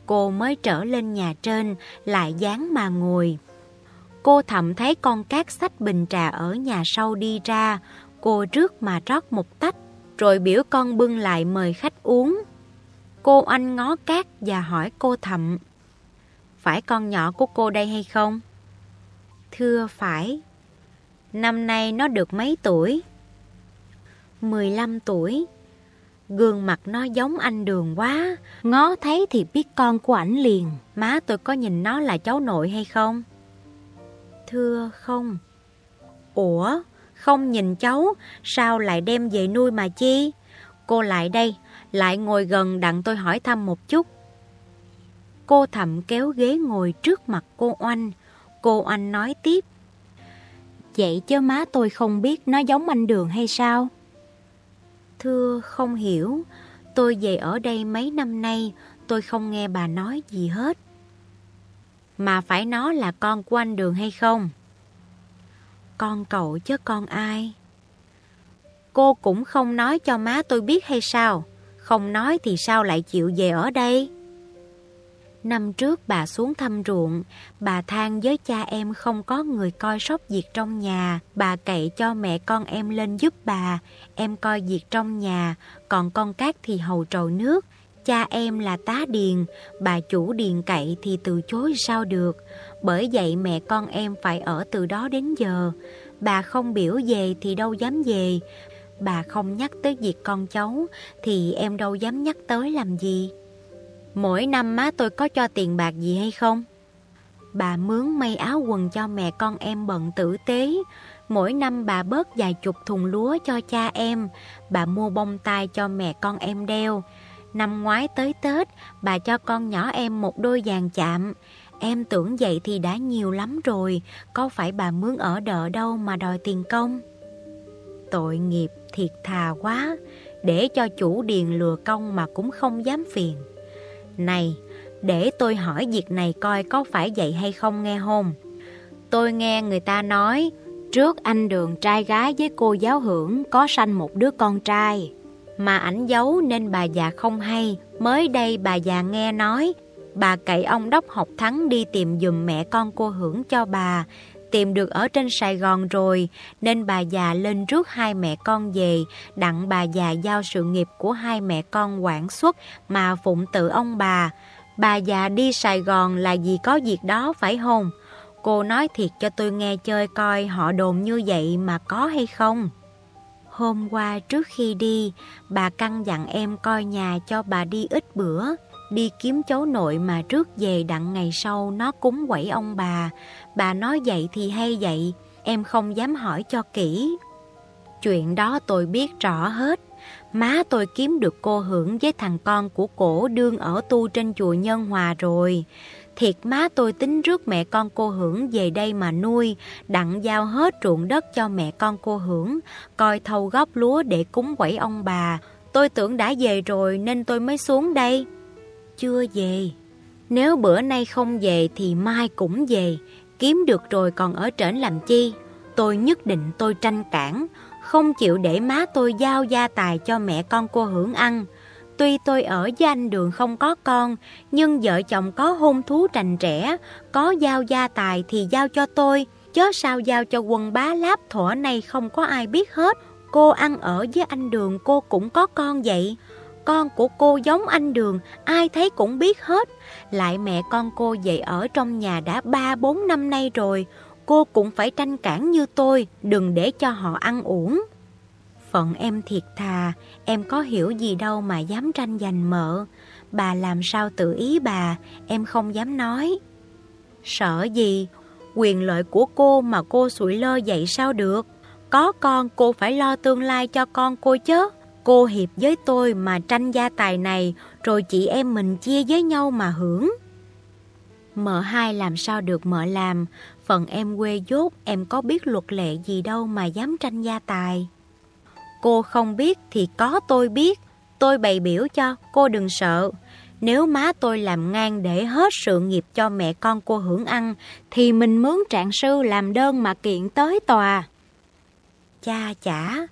Cô mới trở lên nhà trên, lại dán mà ngồi. Cô thậm thấy con cát sách bình trà ở nhà sau đi ra, cô trước mà rót một tách, rồi biểu con bưng lại mời khách uống. Cô anh ngó cát và hỏi cô thậm, phải con nhỏ của cô đây hay không? Thưa phải. Năm nay nó được mấy tuổi? 15 tuổi. Gương mặt nó giống anh Đường quá, ngó thấy thì biết con của ảnh liền. Má tôi có nhìn nó là cháu nội hay không? Thưa không. Ủa, không nhìn cháu, sao lại đem về nuôi mà chi? Cô lại đây, lại ngồi gần đặng tôi hỏi thăm một chút. Cô thầm kéo ghế ngồi trước mặt cô Oanh. Cô Oanh nói tiếp. Vậy chứ má tôi không biết nó giống anh Đường hay sao? Thưa không hiểu, tôi về ở đây mấy năm nay, tôi không nghe bà nói gì hết. Mà phải nó là con của anh Đường hay không? Con cậu chứ con ai? Cô cũng không nói cho má tôi biết hay sao? Không nói thì sao lại chịu về ở đây? Năm trước bà xuống thăm ruộng, bà than với cha em không có người coi sóc việc trong nhà. Bà cậy cho mẹ con em lên giúp bà, em coi việc trong nhà, còn con cát thì hầu trầu nước. Cha em là tá điền, bà chủ điền cậy thì từ chối sao được. Bởi vậy mẹ con em phải ở từ đó đến giờ. Bà không biểu về thì đâu dám về. Bà không nhắc tới việc con cháu thì em đâu dám nhắc tới làm gì. Mỗi năm má tôi có cho tiền bạc gì hay không? Bà mướn may áo quần cho mẹ con em bận tử tế. Mỗi năm bà bớt vài chục thùng lúa cho cha em. Bà mua bông tai cho mẹ con em đeo. Năm ngoái tới Tết, bà cho con nhỏ em một đôi vàng chạm. Em tưởng vậy thì đã nhiều lắm rồi, có phải bà mướn ở đợ đâu mà đòi tiền công? Tội nghiệp thiệt thà quá, để cho chủ điền lừa công mà cũng không dám phiền. Này, để tôi hỏi việc này coi có phải vậy hay không nghe hôn. Tôi nghe người ta nói, trước anh đường trai gái với cô giáo hưởng có sanh một đứa con trai. Mà ảnh giấu nên bà già không hay, mới đây bà già nghe nói, bà cậy ông đốc học thắng đi tìm dùm mẹ con cô hưởng cho bà, tìm được ở trên Sài Gòn rồi, nên bà già lên rước hai mẹ con về, đặng bà già giao sự nghiệp của hai mẹ con quản xuất mà phụng tự ông bà. Bà già đi Sài Gòn là vì có việc đó phải không? Cô nói thiệt cho tôi nghe chơi coi họ đồn như vậy mà có hay không? Hôm qua trước khi đi, bà căn dặn em coi nhà cho bà đi ít bữa đi kiếm cháu nội mà trước về đặng ngày sau nó cúng quẩy ông bà. Bà nói vậy thì hay vậy, em không dám hỏi cho kỹ. Chuyện đó tôi biết rõ hết. Má tôi kiếm được cô hưởng với thằng con của cổ đương ở tu trên chùa Nhân Hòa rồi. Thiệt má tôi tính rước mẹ con cô hưởng về đây mà nuôi, đặng giao hết ruộng đất cho mẹ con cô hưởng, coi thâu góp lúa để cúng quẩy ông bà. Tôi tưởng đã về rồi nên tôi mới xuống đây chưa về. Nếu bữa nay không về thì mai cũng về, kiếm được rồi còn ở trển làm chi. Tôi nhất định tôi tranh cản, không chịu để má tôi giao gia tài cho mẹ con cô hưởng ăn. Tuy tôi ở với anh Đường không có con, nhưng vợ chồng có hôn thú trành trẻ, có giao gia tài thì giao cho tôi, chớ sao giao cho quân bá láp thỏa này không có ai biết hết. Cô ăn ở với anh Đường cô cũng có con vậy. Con của cô giống anh Đường, ai thấy cũng biết hết. Lại mẹ con cô dậy ở trong nhà đã 3-4 năm nay rồi. Cô cũng phải tranh cản như tôi, đừng để cho họ ăn uổng. Phận em thiệt thà, em có hiểu gì đâu mà dám tranh giành mợ. Bà làm sao tự ý bà, em không dám nói. Sợ gì, quyền lợi của cô mà cô sủi lơ vậy sao được? Có con cô phải lo tương lai cho con cô chứ. Cô hiệp với tôi mà tranh gia tài này, rồi chị em mình chia với nhau mà hưởng. Mợ hai làm sao được mợ làm, phần em quê dốt em có biết luật lệ gì đâu mà dám tranh gia tài. Cô không biết thì có tôi biết, tôi bày biểu cho, cô đừng sợ. Nếu má tôi làm ngang để hết sự nghiệp cho mẹ con cô hưởng ăn, thì mình mướn trạng sư làm đơn mà kiện tới tòa. Cha chả,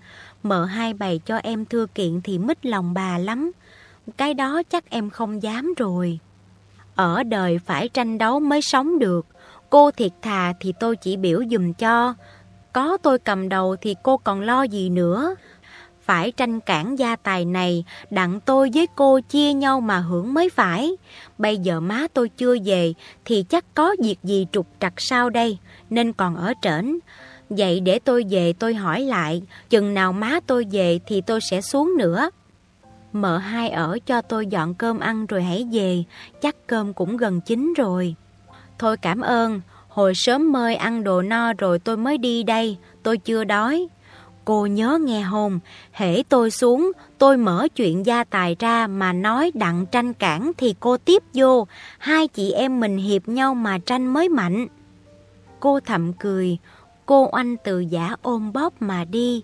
mợ hai bày cho em thư kiện thì mít lòng bà lắm. Cái đó chắc em không dám rồi. Ở đời phải tranh đấu mới sống được. Cô thiệt thà thì tôi chỉ biểu dùm cho. Có tôi cầm đầu thì cô còn lo gì nữa. Phải tranh cản gia tài này, đặng tôi với cô chia nhau mà hưởng mới phải. Bây giờ má tôi chưa về, thì chắc có việc gì trục trặc sau đây, nên còn ở trển. Vậy để tôi về tôi hỏi lại, chừng nào má tôi về thì tôi sẽ xuống nữa. Mợ hai ở cho tôi dọn cơm ăn rồi hãy về, chắc cơm cũng gần chín rồi. Thôi cảm ơn, hồi sớm mơi ăn đồ no rồi tôi mới đi đây, tôi chưa đói. Cô nhớ nghe hồn, hễ tôi xuống, tôi mở chuyện gia tài ra mà nói đặng tranh cản thì cô tiếp vô, hai chị em mình hiệp nhau mà tranh mới mạnh. Cô thầm cười, cô anh từ giả ôm bóp mà đi.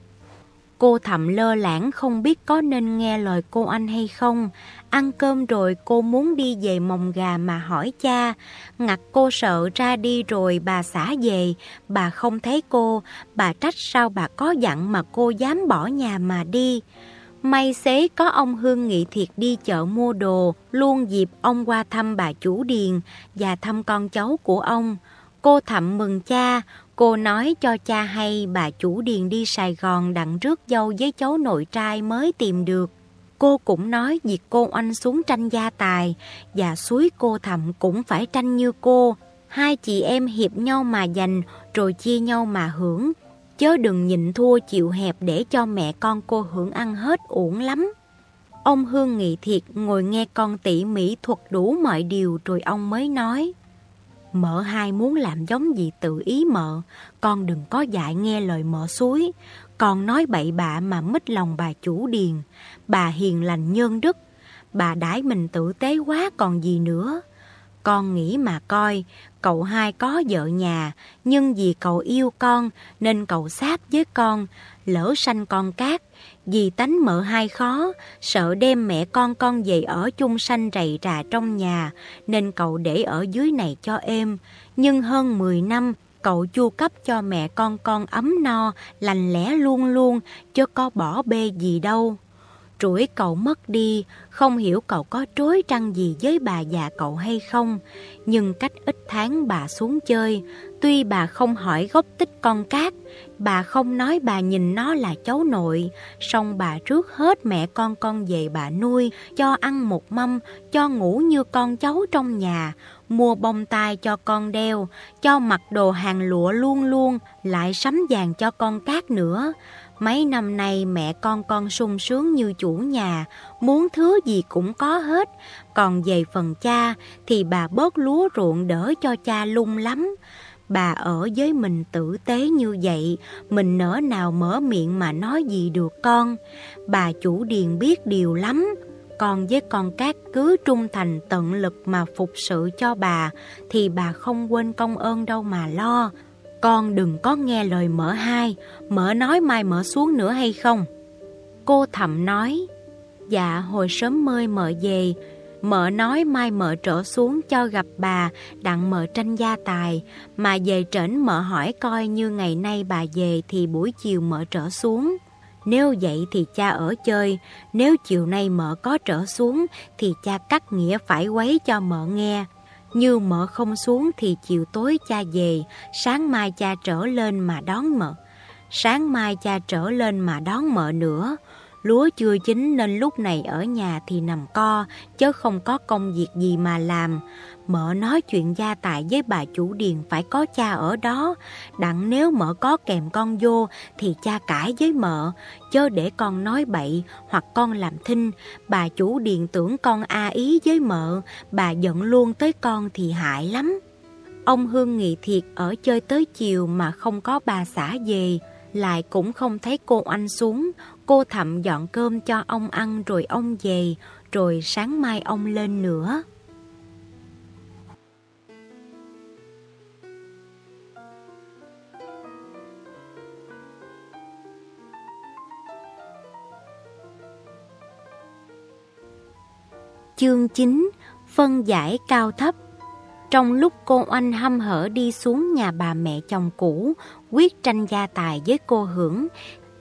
Cô thầm lơ lãng không biết có nên nghe lời cô anh hay không. Ăn cơm rồi cô muốn đi về mồng gà mà hỏi cha. Ngặt cô sợ ra đi rồi bà xả về. Bà không thấy cô. Bà trách sao bà có dặn mà cô dám bỏ nhà mà đi. May xế có ông Hương Nghị Thiệt đi chợ mua đồ, luôn dịp ông qua thăm bà chủ điền và thăm con cháu của ông. Cô thầm mừng cha, Cô nói cho cha hay bà chủ điền đi Sài Gòn đặng rước dâu với cháu nội trai mới tìm được. Cô cũng nói việc cô anh xuống tranh gia tài và suối cô thầm cũng phải tranh như cô. Hai chị em hiệp nhau mà giành, rồi chia nhau mà hưởng. Chớ đừng nhịn thua chịu hẹp để cho mẹ con cô hưởng ăn hết uổng lắm. Ông Hương Nghị Thiệt ngồi nghe con tỉ mỉ thuật đủ mọi điều rồi ông mới nói. Mợ hai muốn làm giống gì tự ý mợ, con đừng có dại nghe lời mợ suối. Con nói bậy bạ mà mít lòng bà chủ điền, bà hiền lành nhân đức, bà đãi mình tử tế quá còn gì nữa. Con nghĩ mà coi, cậu hai có vợ nhà, nhưng vì cậu yêu con nên cậu sát với con, lỡ sanh con cát, vì tánh mợ hai khó, sợ đem mẹ con con về ở chung sanh rầy rà trong nhà, nên cậu để ở dưới này cho êm. Nhưng hơn 10 năm, cậu chu cấp cho mẹ con con ấm no, lành lẽ luôn luôn, chứ có bỏ bê gì đâu. Rủi cậu mất đi, không hiểu cậu có trối trăng gì với bà già cậu hay không. Nhưng cách ít tháng bà xuống chơi, tuy bà không hỏi gốc tích con cát, bà không nói bà nhìn nó là cháu nội, song bà trước hết mẹ con con về bà nuôi, cho ăn một mâm, cho ngủ như con cháu trong nhà, mua bông tai cho con đeo, cho mặc đồ hàng lụa luôn luôn, lại sắm vàng cho con cát nữa. Mấy năm nay mẹ con con sung sướng như chủ nhà, muốn thứ gì cũng có hết. Còn về phần cha thì bà bớt lúa ruộng đỡ cho cha lung lắm. Bà ở với mình tử tế như vậy, mình nỡ nào mở miệng mà nói gì được con. Bà chủ điền biết điều lắm. Còn với con cát cứ trung thành tận lực mà phục sự cho bà, thì bà không quên công ơn đâu mà lo. Con đừng có nghe lời mở hai, mở nói mai mở xuống nữa hay không? Cô thầm nói, dạ hồi sớm mơi mở về, mợ nói mai mợ trở xuống cho gặp bà, đặng mợ tranh gia tài, mà về trển mợ hỏi coi như ngày nay bà về thì buổi chiều mợ trở xuống. Nếu vậy thì cha ở chơi, nếu chiều nay mợ có trở xuống thì cha cắt nghĩa phải quấy cho mợ nghe. Như mợ không xuống thì chiều tối cha về, sáng mai cha trở lên mà đón mợ. Sáng mai cha trở lên mà đón mợ nữa. Lúa chưa chín nên lúc này ở nhà thì nằm co, chứ không có công việc gì mà làm. Mợ nói chuyện gia tài với bà chủ điền phải có cha ở đó. Đặng nếu mợ có kèm con vô thì cha cãi với mợ. Chớ để con nói bậy hoặc con làm thinh. Bà chủ điền tưởng con a ý với mợ. Bà giận luôn tới con thì hại lắm. Ông Hương Nghị Thiệt ở chơi tới chiều mà không có bà xã về. Lại cũng không thấy cô anh xuống. Cô thậm dọn cơm cho ông ăn rồi ông về. Rồi sáng mai ông lên nữa. Chương 9 Phân giải cao thấp Trong lúc cô Oanh hâm hở đi xuống nhà bà mẹ chồng cũ, quyết tranh gia tài với cô Hưởng,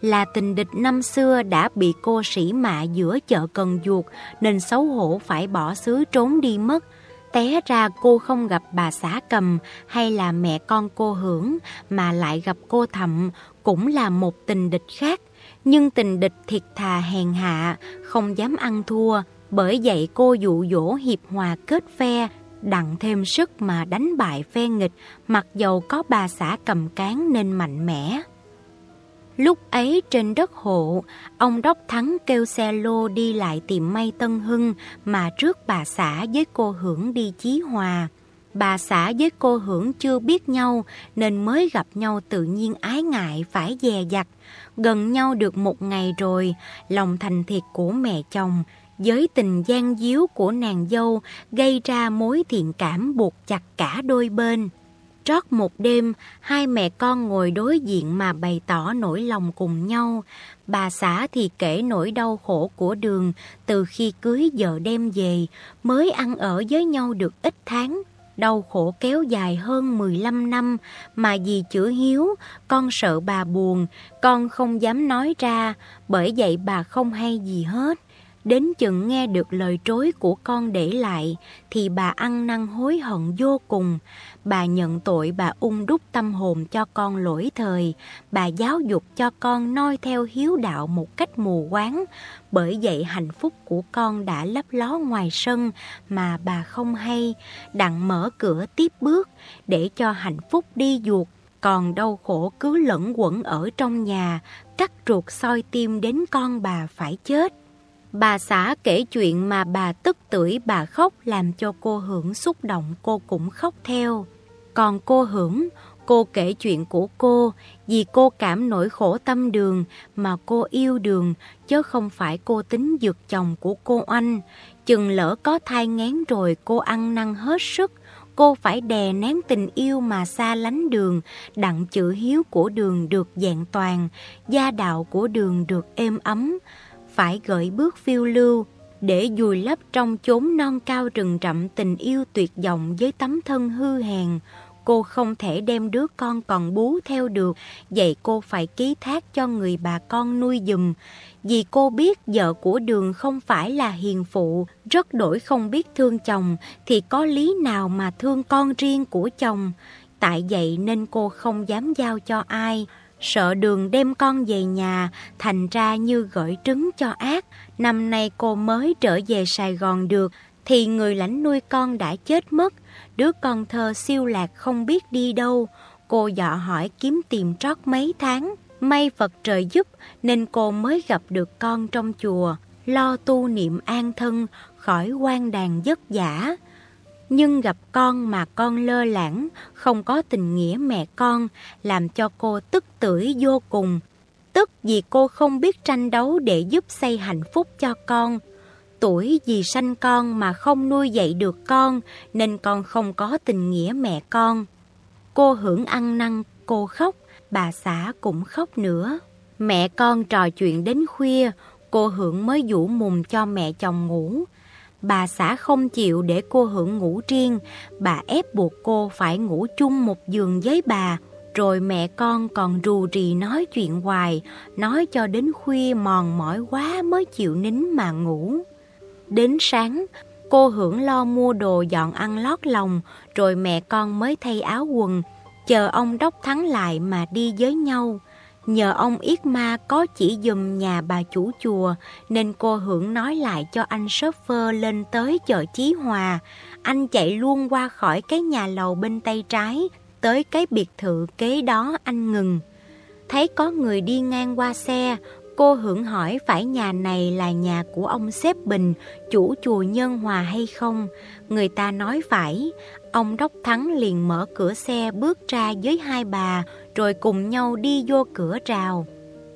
là tình địch năm xưa đã bị cô sĩ mạ giữa chợ cần duột nên xấu hổ phải bỏ xứ trốn đi mất. Té ra cô không gặp bà xã cầm hay là mẹ con cô hưởng mà lại gặp cô thậm cũng là một tình địch khác. Nhưng tình địch thiệt thà hèn hạ, không dám ăn thua, bởi vậy cô dụ dỗ hiệp hòa kết phe, đặng thêm sức mà đánh bại phe nghịch, mặc dầu có bà xã cầm cán nên mạnh mẽ. Lúc ấy trên đất hộ, ông Đốc Thắng kêu xe lô đi lại tìm may Tân Hưng mà trước bà xã với cô Hưởng đi Chí Hòa. Bà xã với cô Hưởng chưa biết nhau nên mới gặp nhau tự nhiên ái ngại phải dè dặt. Gần nhau được một ngày rồi, lòng thành thiệt của mẹ chồng, với tình gian díu của nàng dâu gây ra mối thiện cảm buộc chặt cả đôi bên. Trót một đêm, hai mẹ con ngồi đối diện mà bày tỏ nỗi lòng cùng nhau. Bà xã thì kể nỗi đau khổ của đường từ khi cưới vợ đem về, mới ăn ở với nhau được ít tháng. Đau khổ kéo dài hơn 15 năm mà vì chữ hiếu, con sợ bà buồn, con không dám nói ra, bởi vậy bà không hay gì hết. Đến chừng nghe được lời trối của con để lại thì bà ăn năn hối hận vô cùng. Bà nhận tội bà ung đúc tâm hồn cho con lỗi thời. Bà giáo dục cho con noi theo hiếu đạo một cách mù quáng. Bởi vậy hạnh phúc của con đã lấp ló ngoài sân mà bà không hay. Đặng mở cửa tiếp bước để cho hạnh phúc đi ruột. Còn đau khổ cứ lẫn quẩn ở trong nhà, cắt ruột soi tim đến con bà phải chết. Bà xã kể chuyện mà bà tức tưởi bà khóc làm cho cô Hưởng xúc động cô cũng khóc theo. Còn cô Hưởng, cô kể chuyện của cô vì cô cảm nỗi khổ tâm đường mà cô yêu đường chứ không phải cô tính dược chồng của cô anh. Chừng lỡ có thai ngán rồi cô ăn năn hết sức. Cô phải đè nén tình yêu mà xa lánh đường, đặng chữ hiếu của đường được dạng toàn, gia đạo của đường được êm ấm phải gợi bước phiêu lưu để dùi lấp trong chốn non cao rừng rậm tình yêu tuyệt vọng với tấm thân hư hèn. Cô không thể đem đứa con còn bú theo được, vậy cô phải ký thác cho người bà con nuôi dùm. Vì cô biết vợ của đường không phải là hiền phụ, rất đổi không biết thương chồng, thì có lý nào mà thương con riêng của chồng. Tại vậy nên cô không dám giao cho ai sợ đường đem con về nhà, thành ra như gửi trứng cho ác. Năm nay cô mới trở về Sài Gòn được, thì người lãnh nuôi con đã chết mất. Đứa con thơ siêu lạc không biết đi đâu. Cô dọ hỏi kiếm tìm trót mấy tháng. May Phật trời giúp nên cô mới gặp được con trong chùa, lo tu niệm an thân, khỏi quan đàn vất giả nhưng gặp con mà con lơ lãng, không có tình nghĩa mẹ con, làm cho cô tức tưởi vô cùng. Tức vì cô không biết tranh đấu để giúp xây hạnh phúc cho con. Tuổi vì sanh con mà không nuôi dạy được con, nên con không có tình nghĩa mẹ con. Cô hưởng ăn năn, cô khóc, bà xã cũng khóc nữa. Mẹ con trò chuyện đến khuya, cô hưởng mới vũ mùng cho mẹ chồng ngủ. Bà xã không chịu để cô hưởng ngủ riêng, bà ép buộc cô phải ngủ chung một giường với bà. Rồi mẹ con còn rù rì nói chuyện hoài, nói cho đến khuya mòn mỏi quá mới chịu nín mà ngủ. Đến sáng, cô hưởng lo mua đồ dọn ăn lót lòng, rồi mẹ con mới thay áo quần, chờ ông đốc thắng lại mà đi với nhau. Nhờ ông Yết Ma có chỉ dùm nhà bà chủ chùa nên cô Hưởng nói lại cho anh shopper lên tới chợ Chí Hòa. Anh chạy luôn qua khỏi cái nhà lầu bên tay trái tới cái biệt thự kế đó anh ngừng. Thấy có người đi ngang qua xe, cô Hưởng hỏi phải nhà này là nhà của ông Xếp Bình, chủ chùa Nhân Hòa hay không? Người ta nói phải, Ông Đốc Thắng liền mở cửa xe bước ra với hai bà, rồi cùng nhau đi vô cửa rào.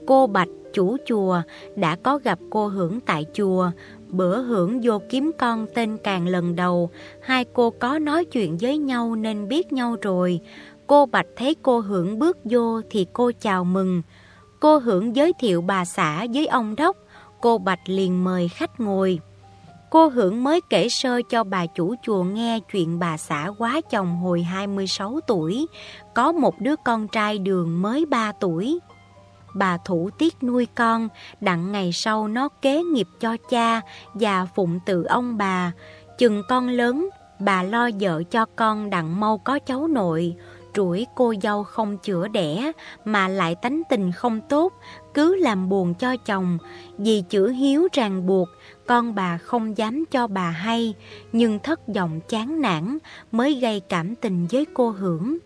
Cô Bạch, chủ chùa, đã có gặp cô Hưởng tại chùa. Bữa Hưởng vô kiếm con tên Càng lần đầu, hai cô có nói chuyện với nhau nên biết nhau rồi. Cô Bạch thấy cô Hưởng bước vô thì cô chào mừng. Cô Hưởng giới thiệu bà xã với ông Đốc, cô Bạch liền mời khách ngồi. Cô Hưởng mới kể sơ cho bà chủ chùa nghe chuyện bà xã quá chồng hồi 26 tuổi, có một đứa con trai đường mới 3 tuổi. bà thủ tiết nuôi con, đặng ngày sau nó kế nghiệp cho cha và phụng tự ông bà. Chừng con lớn, bà lo vợ cho con đặng mau có cháu nội, rủi cô dâu không chữa đẻ mà lại tánh tình không tốt, cứ làm buồn cho chồng, vì chữ hiếu ràng buộc, con bà không dám cho bà hay, nhưng thất vọng chán nản mới gây cảm tình với cô Hưởng.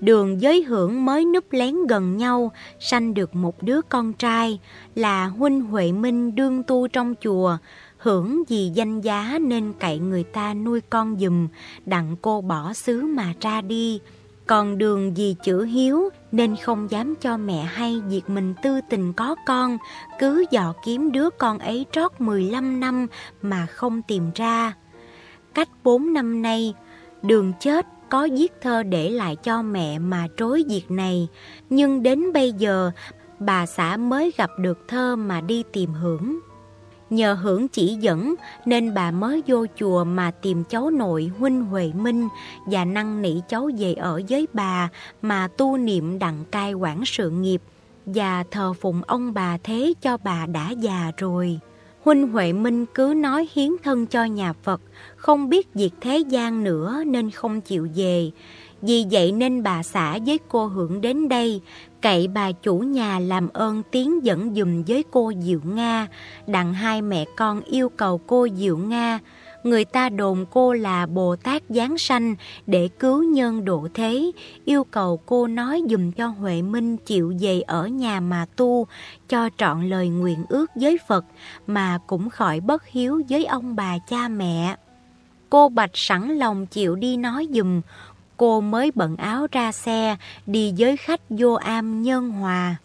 Đường với Hưởng mới núp lén gần nhau, sanh được một đứa con trai, là Huynh Huệ Minh đương tu trong chùa. Hưởng vì danh giá nên cậy người ta nuôi con dùm, đặng cô bỏ xứ mà ra đi. Còn đường vì chữ hiếu nên không dám cho mẹ hay việc mình tư tình có con, cứ dò kiếm đứa con ấy trót 15 năm mà không tìm ra. Cách 4 năm nay, đường chết có viết thơ để lại cho mẹ mà trối việc này, nhưng đến bây giờ bà xã mới gặp được thơ mà đi tìm hưởng. Nhờ hưởng chỉ dẫn nên bà mới vô chùa mà tìm cháu nội Huynh Huệ Minh và năn nỉ cháu về ở với bà mà tu niệm đặng cai quản sự nghiệp và thờ phụng ông bà thế cho bà đã già rồi. Huynh Huệ Minh cứ nói hiến thân cho nhà Phật, không biết việc thế gian nữa nên không chịu về. Vì vậy nên bà xã với cô Hưởng đến đây, cậy bà chủ nhà làm ơn tiến dẫn dùm với cô Diệu Nga, đặng hai mẹ con yêu cầu cô Diệu Nga. Người ta đồn cô là Bồ Tát Giáng sanh để cứu nhân độ thế, yêu cầu cô nói dùm cho Huệ Minh chịu về ở nhà mà tu, cho trọn lời nguyện ước với Phật, mà cũng khỏi bất hiếu với ông bà cha mẹ. Cô Bạch sẵn lòng chịu đi nói dùm, cô mới bận áo ra xe, đi với khách vô am nhân hòa.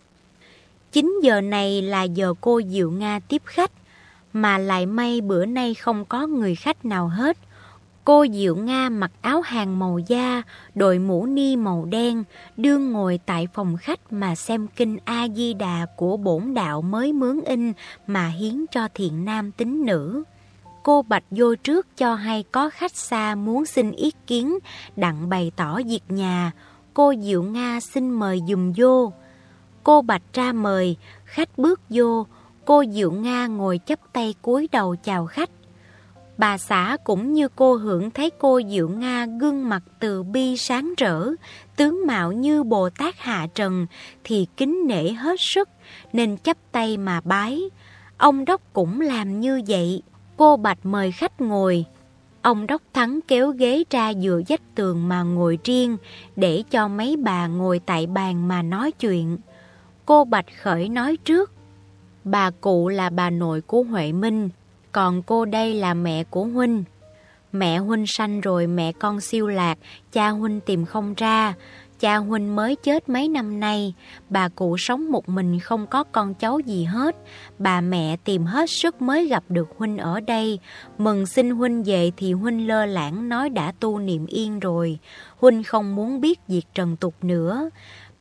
9 giờ này là giờ cô Diệu Nga tiếp khách, mà lại may bữa nay không có người khách nào hết. Cô Diệu Nga mặc áo hàng màu da, đội mũ ni màu đen, đương ngồi tại phòng khách mà xem kinh A-di-đà của bổn đạo mới mướn in mà hiến cho thiện nam tín nữ cô Bạch vô trước cho hay có khách xa muốn xin ý kiến, đặng bày tỏ việc nhà. Cô Diệu Nga xin mời dùm vô. Cô Bạch ra mời, khách bước vô, cô Diệu Nga ngồi chấp tay cúi đầu chào khách. Bà xã cũng như cô hưởng thấy cô Diệu Nga gương mặt từ bi sáng rỡ, tướng mạo như Bồ Tát Hạ Trần thì kính nể hết sức nên chấp tay mà bái. Ông Đốc cũng làm như vậy. Cô Bạch mời khách ngồi. Ông Đốc Thắng kéo ghế ra dựa dách tường mà ngồi riêng để cho mấy bà ngồi tại bàn mà nói chuyện. Cô Bạch khởi nói trước. Bà cụ là bà nội của Huệ Minh, còn cô đây là mẹ của Huynh. Mẹ Huynh sanh rồi mẹ con siêu lạc, cha Huynh tìm không ra, Cha Huynh mới chết mấy năm nay, bà cụ sống một mình không có con cháu gì hết. Bà mẹ tìm hết sức mới gặp được Huynh ở đây. Mừng xin Huynh về thì Huynh lơ lãng nói đã tu niệm yên rồi. Huynh không muốn biết việc trần tục nữa.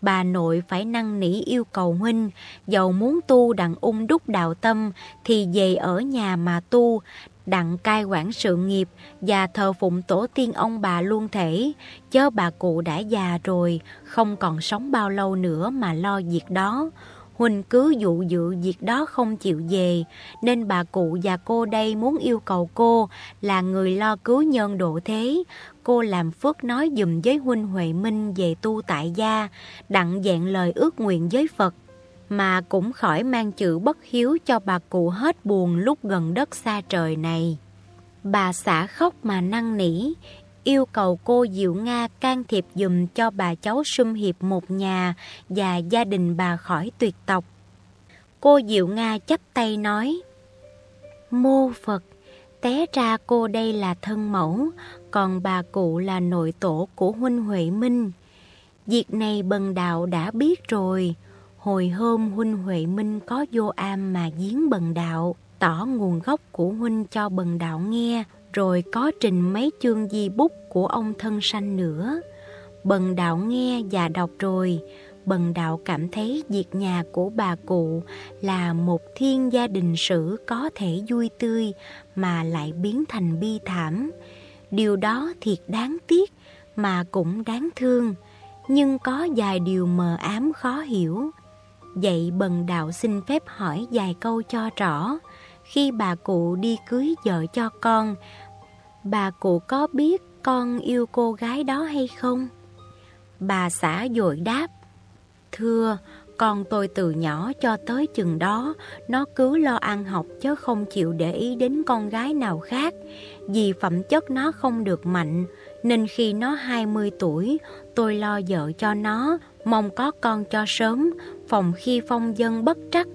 Bà nội phải năn nỉ yêu cầu Huynh, dầu muốn tu đặng ung đúc đạo tâm thì về ở nhà mà tu, đặng cai quản sự nghiệp và thờ phụng tổ tiên ông bà luôn thể, chớ bà cụ đã già rồi, không còn sống bao lâu nữa mà lo việc đó. Huynh cứ dụ dự việc đó không chịu về, nên bà cụ và cô đây muốn yêu cầu cô là người lo cứu nhân độ thế. Cô làm phước nói dùm với Huynh Huệ Minh về tu tại gia, đặng dạng lời ước nguyện với Phật mà cũng khỏi mang chữ bất hiếu cho bà cụ hết buồn lúc gần đất xa trời này. Bà xã khóc mà năn nỉ, yêu cầu cô Diệu Nga can thiệp dùm cho bà cháu sum hiệp một nhà và gia đình bà khỏi tuyệt tộc. Cô Diệu Nga chắp tay nói, Mô Phật, té ra cô đây là thân mẫu, còn bà cụ là nội tổ của Huynh Huệ Minh. Việc này bần đạo đã biết rồi, Hồi hôm Huynh Huệ Minh có vô am mà giếng bần đạo, tỏ nguồn gốc của Huynh cho bần đạo nghe, rồi có trình mấy chương di bút của ông thân sanh nữa. Bần đạo nghe và đọc rồi, bần đạo cảm thấy việc nhà của bà cụ là một thiên gia đình sử có thể vui tươi mà lại biến thành bi thảm. Điều đó thiệt đáng tiếc mà cũng đáng thương, nhưng có vài điều mờ ám khó hiểu. Dạy bần đạo xin phép hỏi vài câu cho rõ. Khi bà cụ đi cưới vợ cho con, bà cụ có biết con yêu cô gái đó hay không? Bà xã dội đáp, Thưa, con tôi từ nhỏ cho tới chừng đó, nó cứ lo ăn học chứ không chịu để ý đến con gái nào khác. Vì phẩm chất nó không được mạnh, nên khi nó 20 tuổi, tôi lo vợ cho nó, mong có con cho sớm, phòng khi phong dân bất trắc.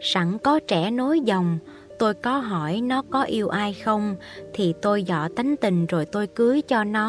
Sẵn có trẻ nối dòng, tôi có hỏi nó có yêu ai không, thì tôi dọ tánh tình rồi tôi cưới cho nó.